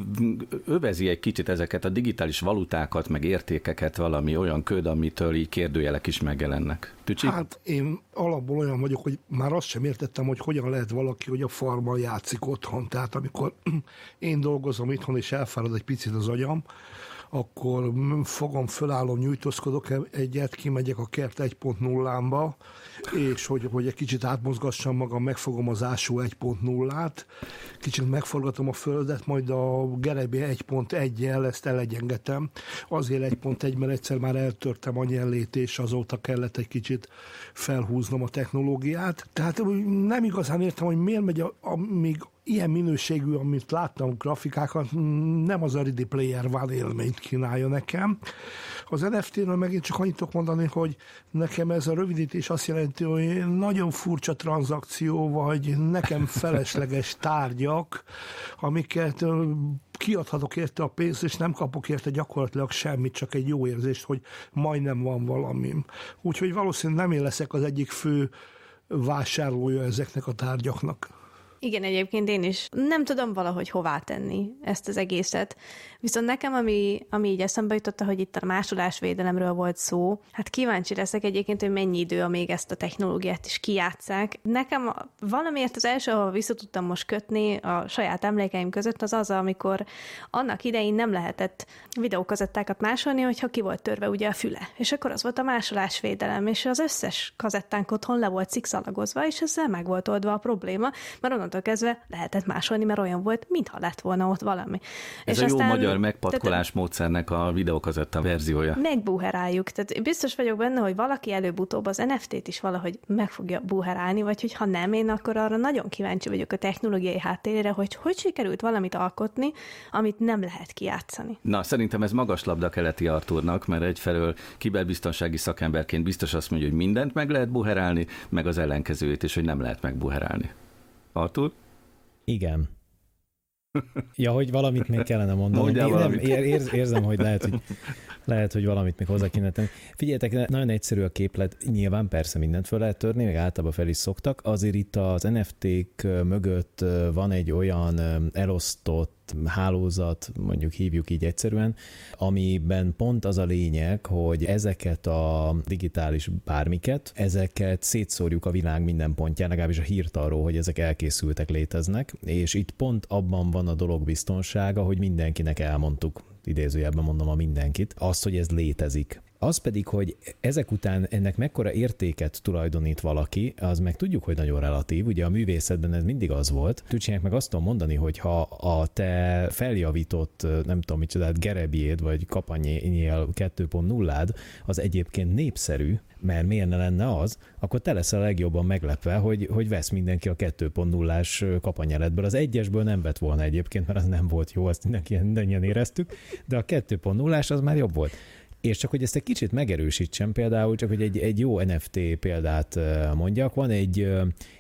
övezi egy kicsit ezeket a digitális valutákat, meg értékeket valami olyan köd, amitől így kérdőjelek is megjelennek. Tücsi? Hát én alapból olyan vagyok, hogy már azt sem értettem, hogy hogyan lehet valaki, hogy a farmmal játszik otthon. Tehát amikor én dolgozom itthon, és elfárad egy picit az agyam, akkor fogom, fölállom, nyújtózkodok egyet, kimegyek a kert 1.0-ámba, és hogy, hogy egy kicsit átmozgassam magam, megfogom az ásó 1.0-át, kicsit megforgatom a földet, majd a gerebé 1.1-jel ezt elegyengetem. Azért 1.1, mert egyszer már eltörtem a nyellét, és azóta kellett egy kicsit felhúznom a technológiát. Tehát nem igazán értem, hogy miért megy, a, amíg ilyen minőségű, amit láttam grafikákat, nem az a Ready Player van élményt kínálja nekem. Az NFT-ről megint csak annyit tudok mondani, hogy nekem ez a rövidítés azt jelenti, hogy nagyon furcsa tranzakció, vagy nekem felesleges tárgyak, amiket kiadhatok érte a pénzt, és nem kapok érte gyakorlatilag semmit, csak egy jó érzést, hogy majdnem van valamim. Úgyhogy valószínűleg nem én leszek az egyik fő vásárlója ezeknek a tárgyaknak. Igen, egyébként én is nem tudom valahogy hová tenni ezt az egészet. Viszont nekem, ami, ami így eszembe jutotta, hogy itt a másolásvédelemről volt szó, hát kíváncsi leszek egyébként, hogy mennyi idő, amíg ezt a technológiát is kijátszák. Nekem valamiért az első, ahol vissza tudtam most kötni a saját emlékeim között, az az, amikor annak idején nem lehetett videókazettákat másolni, hogyha ki volt törve ugye a füle. És akkor az volt a másolásvédelem, és az összes kazettánk otthon le volt szikszalagozva, és ezzel meg volt oldva a probléma, mert onnantól kezdve lehetett másolni, mert olyan volt, mintha lett volna ott valami. Ez és a aztán, jó magyar megpatkolás tehát, módszernek a videókazetta verziója. Megbuheráljuk. Tehát biztos vagyok benne, hogy valaki előbb-utóbb az NFT-t is valahogy meg fogja buherálni, vagy hogy ha nem én, akkor arra nagyon kíváncsi vagyok a technológiai háttérére, hogy hogy sikerült valamit alkotni, amit nem lehet kijátszani. Na, szerintem ez magas labda keleti Arturnak, mert egyfelől kiberbiztonsági szakemberként biztos azt mondja, hogy mindent meg lehet buherálni, meg az ellenkezőjét is, hogy nem lehet megbuherálni. Artur? Igen. Ja, hogy valamit még kellene mondani. Mondjál nem, valamit. ér, érzem, hogy lehet, hogy lehet, hogy valamit még hozzá kéne tenni. Figyeljetek, nagyon egyszerű a képlet, nyilván persze mindent fel lehet törni, meg általában fel is szoktak. Azért itt az NFT-k mögött van egy olyan elosztott hálózat, mondjuk hívjuk így egyszerűen, amiben pont az a lényeg, hogy ezeket a digitális bármiket, ezeket szétszórjuk a világ minden pontján, legalábbis a hírt arról, hogy ezek elkészültek, léteznek, és itt pont abban van a dolog biztonsága, hogy mindenkinek elmondtuk idézőjelben mondom a mindenkit, azt, hogy ez létezik Az pedig, hogy ezek után ennek mekkora értéket tulajdonít valaki, az meg tudjuk, hogy nagyon relatív. Ugye a művészetben ez mindig az volt. Tücsének meg azt tudom mondani, hogy ha a te feljavított, nem tudom micsodát, gerebiéd vagy kapanyél 2.0-ád az egyébként népszerű, mert miért ne lenne az, akkor te leszel a legjobban meglepve, hogy, hogy vesz mindenki a 2.0-ás kapanyeletből. Az egyesből nem vett volna egyébként, mert az nem volt jó, azt mindenki, mindannyian éreztük, de a 2.0-ás az már jobb volt. És csak, hogy ezt egy kicsit megerősítsem, például csak, hogy egy, egy jó NFT példát mondjak, van egy,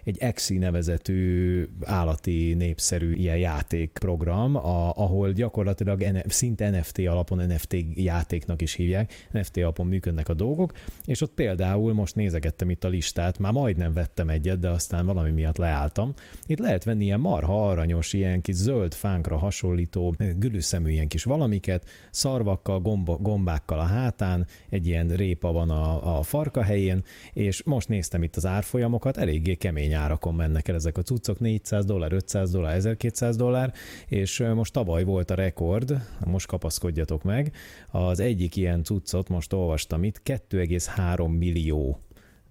egy Exi nevezetű állati népszerű ilyen játékprogram, a, ahol gyakorlatilag szinte NFT alapon NFT játéknak is hívják, NFT alapon működnek a dolgok, és ott például most nézegettem itt a listát, már majdnem vettem egyet, de aztán valami miatt leálltam. Itt lehet venni ilyen marha aranyos, ilyen kis zöld fánkra hasonlító, gülőszemű ilyen kis valamiket, szarvakkal, gomba, gombákkal a hátán, egy ilyen répa van a, a farka helyén, és most néztem itt az árfolyamokat, eléggé kemény árakon mennek el ezek a cuccok, 400 dollár, 500 dollár, 1200 dollár, és most tavaly volt a rekord, most kapaszkodjatok meg, az egyik ilyen cuccot most olvastam itt, 2,3 millió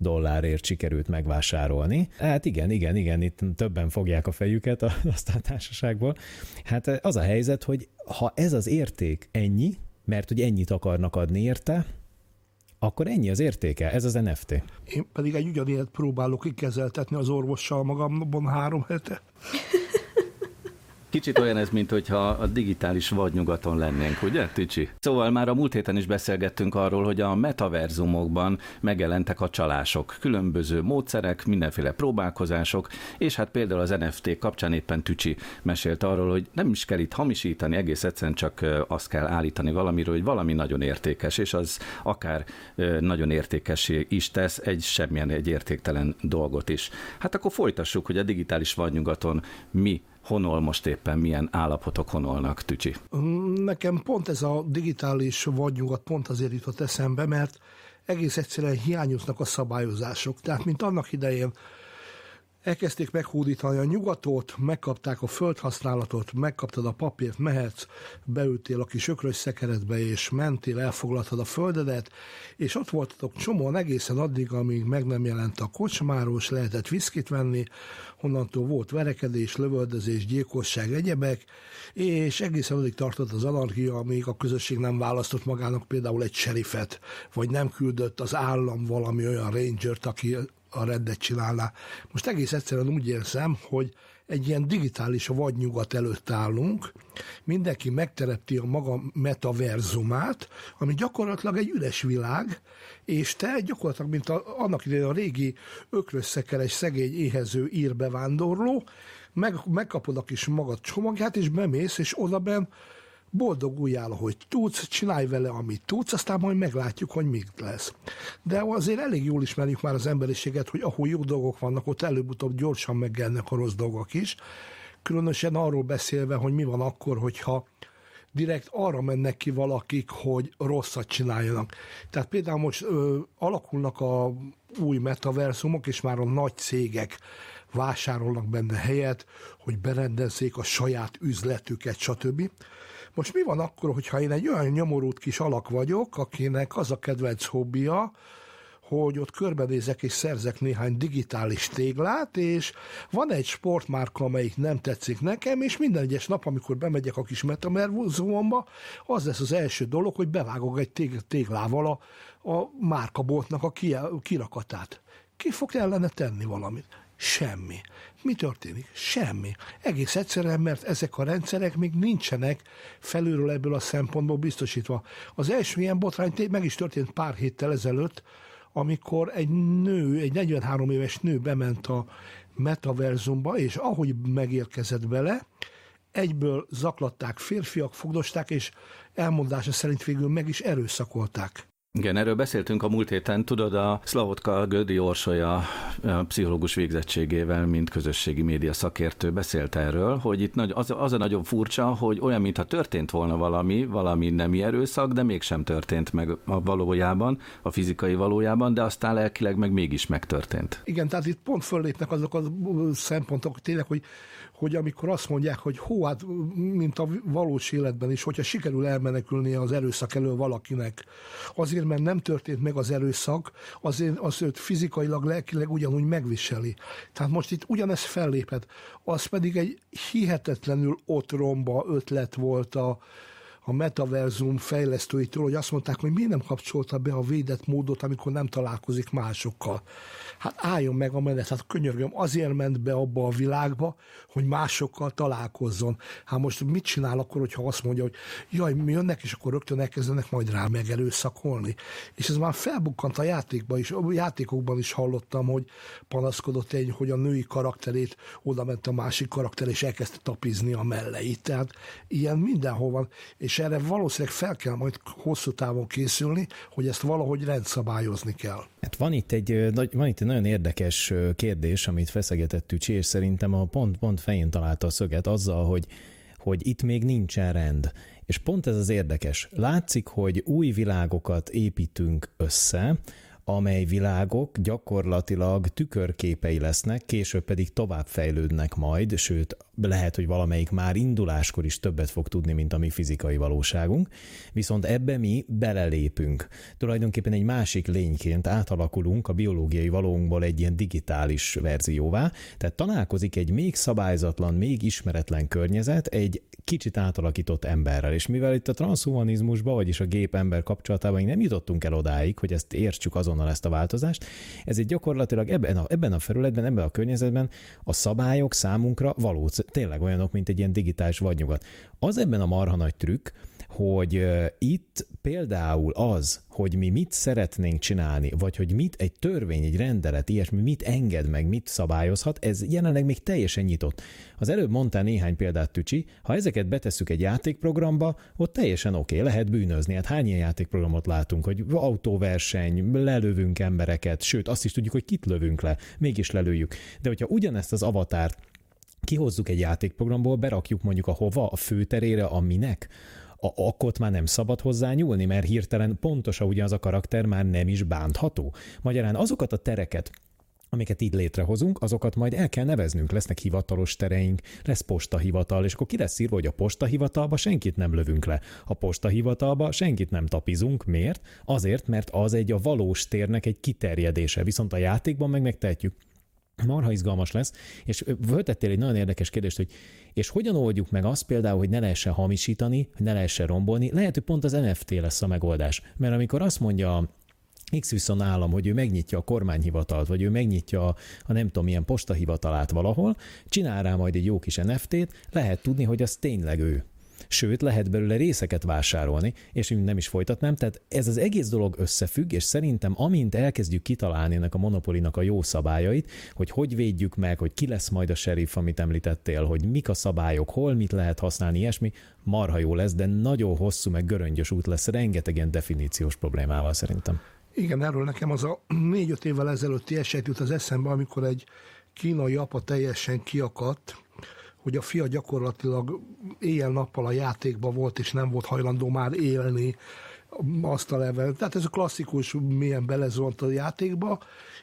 dollárért sikerült megvásárolni. Hát igen, igen, igen, itt többen fogják a fejüket a, a társaságból. Hát az a helyzet, hogy ha ez az érték ennyi, mert hogy ennyit akarnak adni érte, akkor ennyi az értéke, ez az NFT. Én pedig egy ugyanilyet próbálok kikezeltetni az orvossal magamban három hete. Kicsit olyan ez, mint hogyha a digitális vadnyugaton lennénk, ugye, Tücsi? Szóval már a múlt héten is beszélgettünk arról, hogy a metaverzumokban megjelentek a csalások, különböző módszerek, mindenféle próbálkozások, és hát például az NFT kapcsán éppen Tücsi mesélt arról, hogy nem is kell itt hamisítani, egész egyszerűen csak azt kell állítani valamiről, hogy valami nagyon értékes, és az akár nagyon értékesé is tesz egy semmilyen egy értéktelen dolgot is. Hát akkor folytassuk, hogy a digitális vadnyugaton mi honol most éppen, milyen állapotok honolnak, Tücsi? Nekem pont ez a digitális vadnyugat pont azért jutott eszembe, mert egész egyszerűen hiányoznak a szabályozások. Tehát, mint annak idején elkezdték meghódítani a nyugatot, megkapták a földhasználatot, megkaptad a papírt, mehetsz, beültél a kis ökrös szekeredbe, és mentél, elfoglaltad a földedet, és ott voltatok csomóan egészen addig, amíg meg nem jelent a kocsmáros, lehetett viszkit venni, honnantól volt verekedés, lövöldözés, gyilkosság, egyebek, és egészen addig tartott az anarchia, amíg a közösség nem választott magának például egy serifet, vagy nem küldött az állam valami olyan rangert, aki a reddet csinálná. Most egész egyszerűen úgy érzem, hogy egy ilyen digitális vadnyugat előtt állunk, mindenki megteremti a maga metaverzumát, ami gyakorlatilag egy üres világ, és te gyakorlatilag, mint a, annak idején a régi ökrösszekeres szegény éhező írbevándorló, meg, megkapod a kis magad csomagját, és bemész, és odaben boldoguljál, hogy tudsz, csinálj vele, amit tudsz, aztán majd meglátjuk, hogy mi lesz. De azért elég jól ismerjük már az emberiséget, hogy ahol jó dolgok vannak, ott előbb-utóbb gyorsan meggelnek a rossz dolgok is. Különösen arról beszélve, hogy mi van akkor, hogyha direkt arra mennek ki valakik, hogy rosszat csináljanak. Tehát például most ö, alakulnak a új metaverzumok, és már a nagy cégek vásárolnak benne helyet, hogy berendezzék a saját üzletüket, stb. Most mi van akkor, hogyha én egy olyan nyomorult kis alak vagyok, akinek az a kedvenc hobbija, hogy ott körbenézek és szerzek néhány digitális téglát, és van egy sportmárka, amelyik nem tetszik nekem, és minden egyes nap, amikor bemegyek a kis metamerzumomba, az lesz az első dolog, hogy bevágok egy téglával a, a márkaboltnak a kirakatát. Ki fog ellene tenni valamit? Semmi. Mi történik? Semmi. Egész egyszerűen, mert ezek a rendszerek még nincsenek felülről ebből a szempontból biztosítva. Az első ilyen botrány meg is történt pár héttel ezelőtt, amikor egy nő, egy 43 éves nő bement a metaverzumba, és ahogy megérkezett bele, egyből zaklatták férfiak, fogdosták, és elmondása szerint végül meg is erőszakolták. Igen, erről beszéltünk a múlt héten, tudod, a Szlavotka Gödi Orsolya pszichológus végzettségével, mint közösségi média szakértő beszélt erről, hogy itt nagy, az, az a nagyon furcsa, hogy olyan, mintha történt volna valami, valami nemi erőszak, de mégsem történt meg a valójában, a fizikai valójában, de aztán lelkileg meg mégis megtörtént. Igen, tehát itt pont föllépnek azok a szempontok, tényleg, hogy hogy amikor azt mondják, hogy hó, hát mint a valós életben is, hogyha sikerül elmenekülnie az erőszak elől valakinek, azért mert nem történt meg az erőszak, azért az őt fizikailag, lelkileg ugyanúgy megviseli. Tehát most itt ugyanez fellépett. Az pedig egy hihetetlenül ott romba ötlet volt a, a metaverzum fejlesztőitől, hogy azt mondták, hogy miért nem kapcsolta be a védett módot, amikor nem találkozik másokkal. Hát álljon meg a menet, hát könyörgöm, azért ment be abba a világba, hogy másokkal találkozzon. Hát most mit csinál akkor, hogyha azt mondja, hogy jaj, mi jönnek, és akkor rögtön elkezdenek majd rá megerőszakolni. És ez már felbukkant a játékban is, a játékokban is hallottam, hogy panaszkodott egy, hogy a női karakterét oda ment a másik karakter, és elkezdte tapizni a melleit. Tehát ilyen mindenhol van, és erre valószínűleg fel kell majd hosszú távon készülni, hogy ezt valahogy rendszabályozni kell. Hát van itt egy, van itt egy nagyon érdekes kérdés, amit feszegetett Tücsi, és szerintem a pont, pont fején találta a szöget azzal, hogy, hogy itt még nincsen rend. És pont ez az érdekes. Látszik, hogy új világokat építünk össze, amely világok gyakorlatilag tükörképei lesznek, később pedig tovább fejlődnek majd, sőt, lehet, hogy valamelyik már induláskor is többet fog tudni, mint a mi fizikai valóságunk, viszont ebbe mi belelépünk. Tulajdonképpen egy másik lényként átalakulunk a biológiai valónkból egy ilyen digitális verzióvá, tehát találkozik egy még szabályzatlan, még ismeretlen környezet egy kicsit átalakított emberrel, és mivel itt a transhumanizmusban, vagyis a gép-ember kapcsolatában nem jutottunk el odáig, hogy ezt értsük azonnal ezt a változást, ezért gyakorlatilag ebben a, ebben a felületben, ebben a környezetben a szabályok számunkra való, tényleg olyanok, mint egy ilyen digitális vadnyugat. Az ebben a marha nagy trükk, hogy itt például az, hogy mi mit szeretnénk csinálni, vagy hogy mit egy törvény, egy rendelet, ilyesmi mit enged meg, mit szabályozhat, ez jelenleg még teljesen nyitott. Az előbb mondtál néhány példát, Tücsi, ha ezeket betesszük egy játékprogramba, ott teljesen oké, okay, lehet bűnözni. Hát hány ilyen játékprogramot látunk, hogy autóverseny, lelövünk embereket, sőt azt is tudjuk, hogy kit lövünk le, mégis lelőjük. De hogyha ugyanezt az avatárt kihozzuk egy játékprogramból, berakjuk mondjuk a hova, a főterére, a minek, a, akkor ott már nem szabad hozzá nyúlni, mert hirtelen pontosan ugyanaz a karakter már nem is bántható. Magyarán azokat a tereket, amiket így létrehozunk, azokat majd el kell neveznünk. Lesznek hivatalos tereink, lesz postahivatal, és akkor ki lesz írva, hogy a postahivatalba senkit nem lövünk le. A postahivatalba senkit nem tapizunk. Miért? Azért, mert az egy a valós térnek egy kiterjedése, viszont a játékban meg megtehetjük marha izgalmas lesz, és föltettél egy nagyon érdekes kérdést, hogy és hogyan oldjuk meg azt például, hogy ne lehessen hamisítani, hogy ne lehessen rombolni, lehet, hogy pont az NFT lesz a megoldás. Mert amikor azt mondja X viszont állam, hogy ő megnyitja a kormányhivatalt, vagy ő megnyitja a, a nem tudom milyen postahivatalát valahol, csinál rá majd egy jó kis NFT-t, lehet tudni, hogy az tényleg ő sőt lehet belőle részeket vásárolni, és nem is folytatnám, tehát ez az egész dolog összefügg, és szerintem amint elkezdjük kitalálni ennek a monopolinak a jó szabályait, hogy hogy védjük meg, hogy ki lesz majd a sheriff, amit említettél, hogy mik a szabályok, hol mit lehet használni, ilyesmi, marha jó lesz, de nagyon hosszú, meg göröngyös út lesz, rengeteg ilyen definíciós problémával szerintem. Igen, erről nekem az a négy-öt évvel ezelőtti eset jut az eszembe, amikor egy kínai apa teljesen kiakadt, hogy a fia gyakorlatilag éjjel-nappal a játékban volt, és nem volt hajlandó már élni azt a level. Tehát ez a klasszikus, milyen belezont a játékba,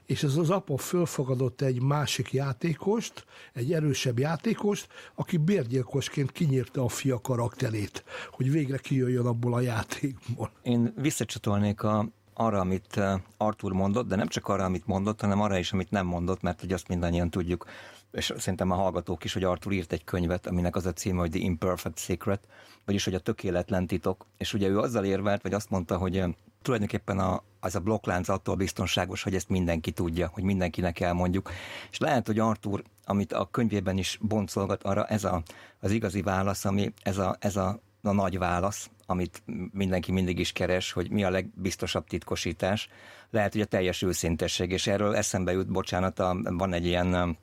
és ez az apa fölfogadott egy másik játékost, egy erősebb játékost, aki bérgyilkosként kinyírta a fia karakterét, hogy végre kijöjjön abból a játékból. Én visszacsatolnék a, arra, amit eh, Artur mondott, de nem csak arra, amit mondott, hanem arra is, amit nem mondott, mert hogy azt mindannyian tudjuk és szerintem a hallgatók is, hogy Arthur írt egy könyvet, aminek az a címe, hogy The Imperfect Secret, vagyis hogy a tökéletlen titok, és ugye ő azzal érvelt, vagy azt mondta, hogy tulajdonképpen a, az a blokklánc attól biztonságos, hogy ezt mindenki tudja, hogy mindenkinek elmondjuk. És lehet, hogy Arthur, amit a könyvében is boncolgat, arra ez a, az igazi válasz, ami ez a, ez a, a nagy válasz, amit mindenki mindig is keres, hogy mi a legbiztosabb titkosítás. Lehet, hogy a teljes őszintesség, és erről eszembe jut, bocsánat, van egy ilyen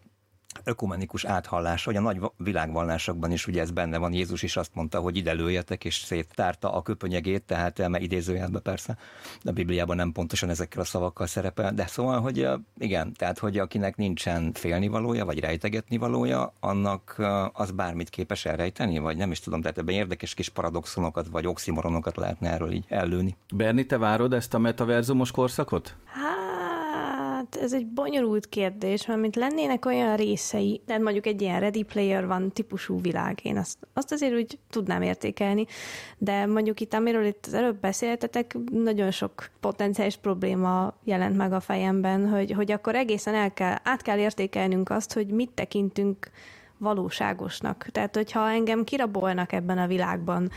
ökumenikus áthallás, hogy a nagy világvallásokban is ugye ez benne van. Jézus is azt mondta, hogy ide lőjetek, és széttárta a köpönyegét, tehát mert idézőjelben persze, de a Bibliában nem pontosan ezekkel a szavakkal szerepel, de szóval, hogy igen, tehát, hogy akinek nincsen félnivalója, vagy rejtegetni valója, annak az bármit képes elrejteni, vagy nem is tudom, tehát ebben érdekes kis paradoxonokat, vagy oximoronokat lehetne erről így ellőni. Berni, te várod ezt a metaverzumos korszakot? Hát Hát ez egy bonyolult kérdés, mert mint lennének olyan részei, tehát mondjuk egy ilyen Ready Player van típusú világ, én azt, azt azért úgy tudnám értékelni, de mondjuk itt, amiről itt az előbb beszéltetek, nagyon sok potenciális probléma jelent meg a fejemben, hogy, hogy akkor egészen el kell, át kell értékelnünk azt, hogy mit tekintünk valóságosnak. Tehát, hogyha engem kirabolnak ebben a világban,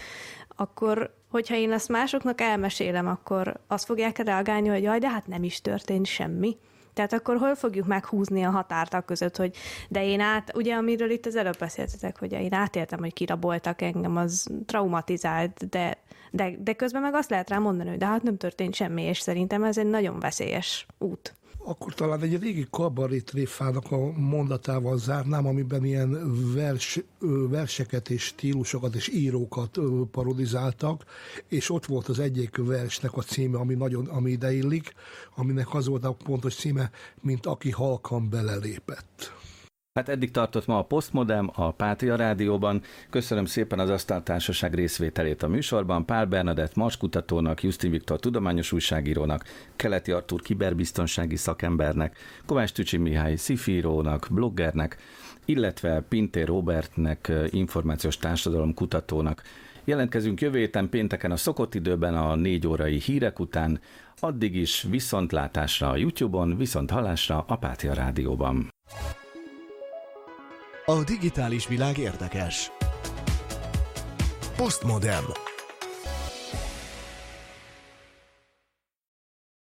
akkor hogyha én ezt másoknak elmesélem, akkor azt fogják reagálni, hogy jaj, de hát nem is történt semmi. Tehát akkor hol fogjuk meghúzni a határt a között, hogy de én át, ugye amiről itt az előbb beszéltetek, hogy én átéltem, hogy kiraboltak engem, az traumatizált, de, de, de közben meg azt lehet rá mondani, hogy de hát nem történt semmi, és szerintem ez egy nagyon veszélyes út akkor talán egy régi kabarétréfának a mondatával zárnám, amiben ilyen vers, verseket és stílusokat és írókat parodizáltak, és ott volt az egyik versnek a címe, ami nagyon, ami ideillik, aminek az volt a pontos címe, mint aki halkan belelépett. Hát eddig tartott ma a Postmodem a Pátria Rádióban. Köszönöm szépen az Asztaltársaság részvételét a műsorban. Pál Bernadett maskutatónak, Justin Viktor tudományos újságírónak, Keleti Artur kiberbiztonsági szakembernek, Kovács Tücsi Mihály szifírónak, bloggernek, illetve Pintér Robertnek, információs társadalom kutatónak. Jelentkezünk jövő héten pénteken a szokott időben a négy órai hírek után, addig is viszontlátásra a YouTube-on, viszont halásra a Pátia Rádióban. A digitális világ érdekes. Postmodem.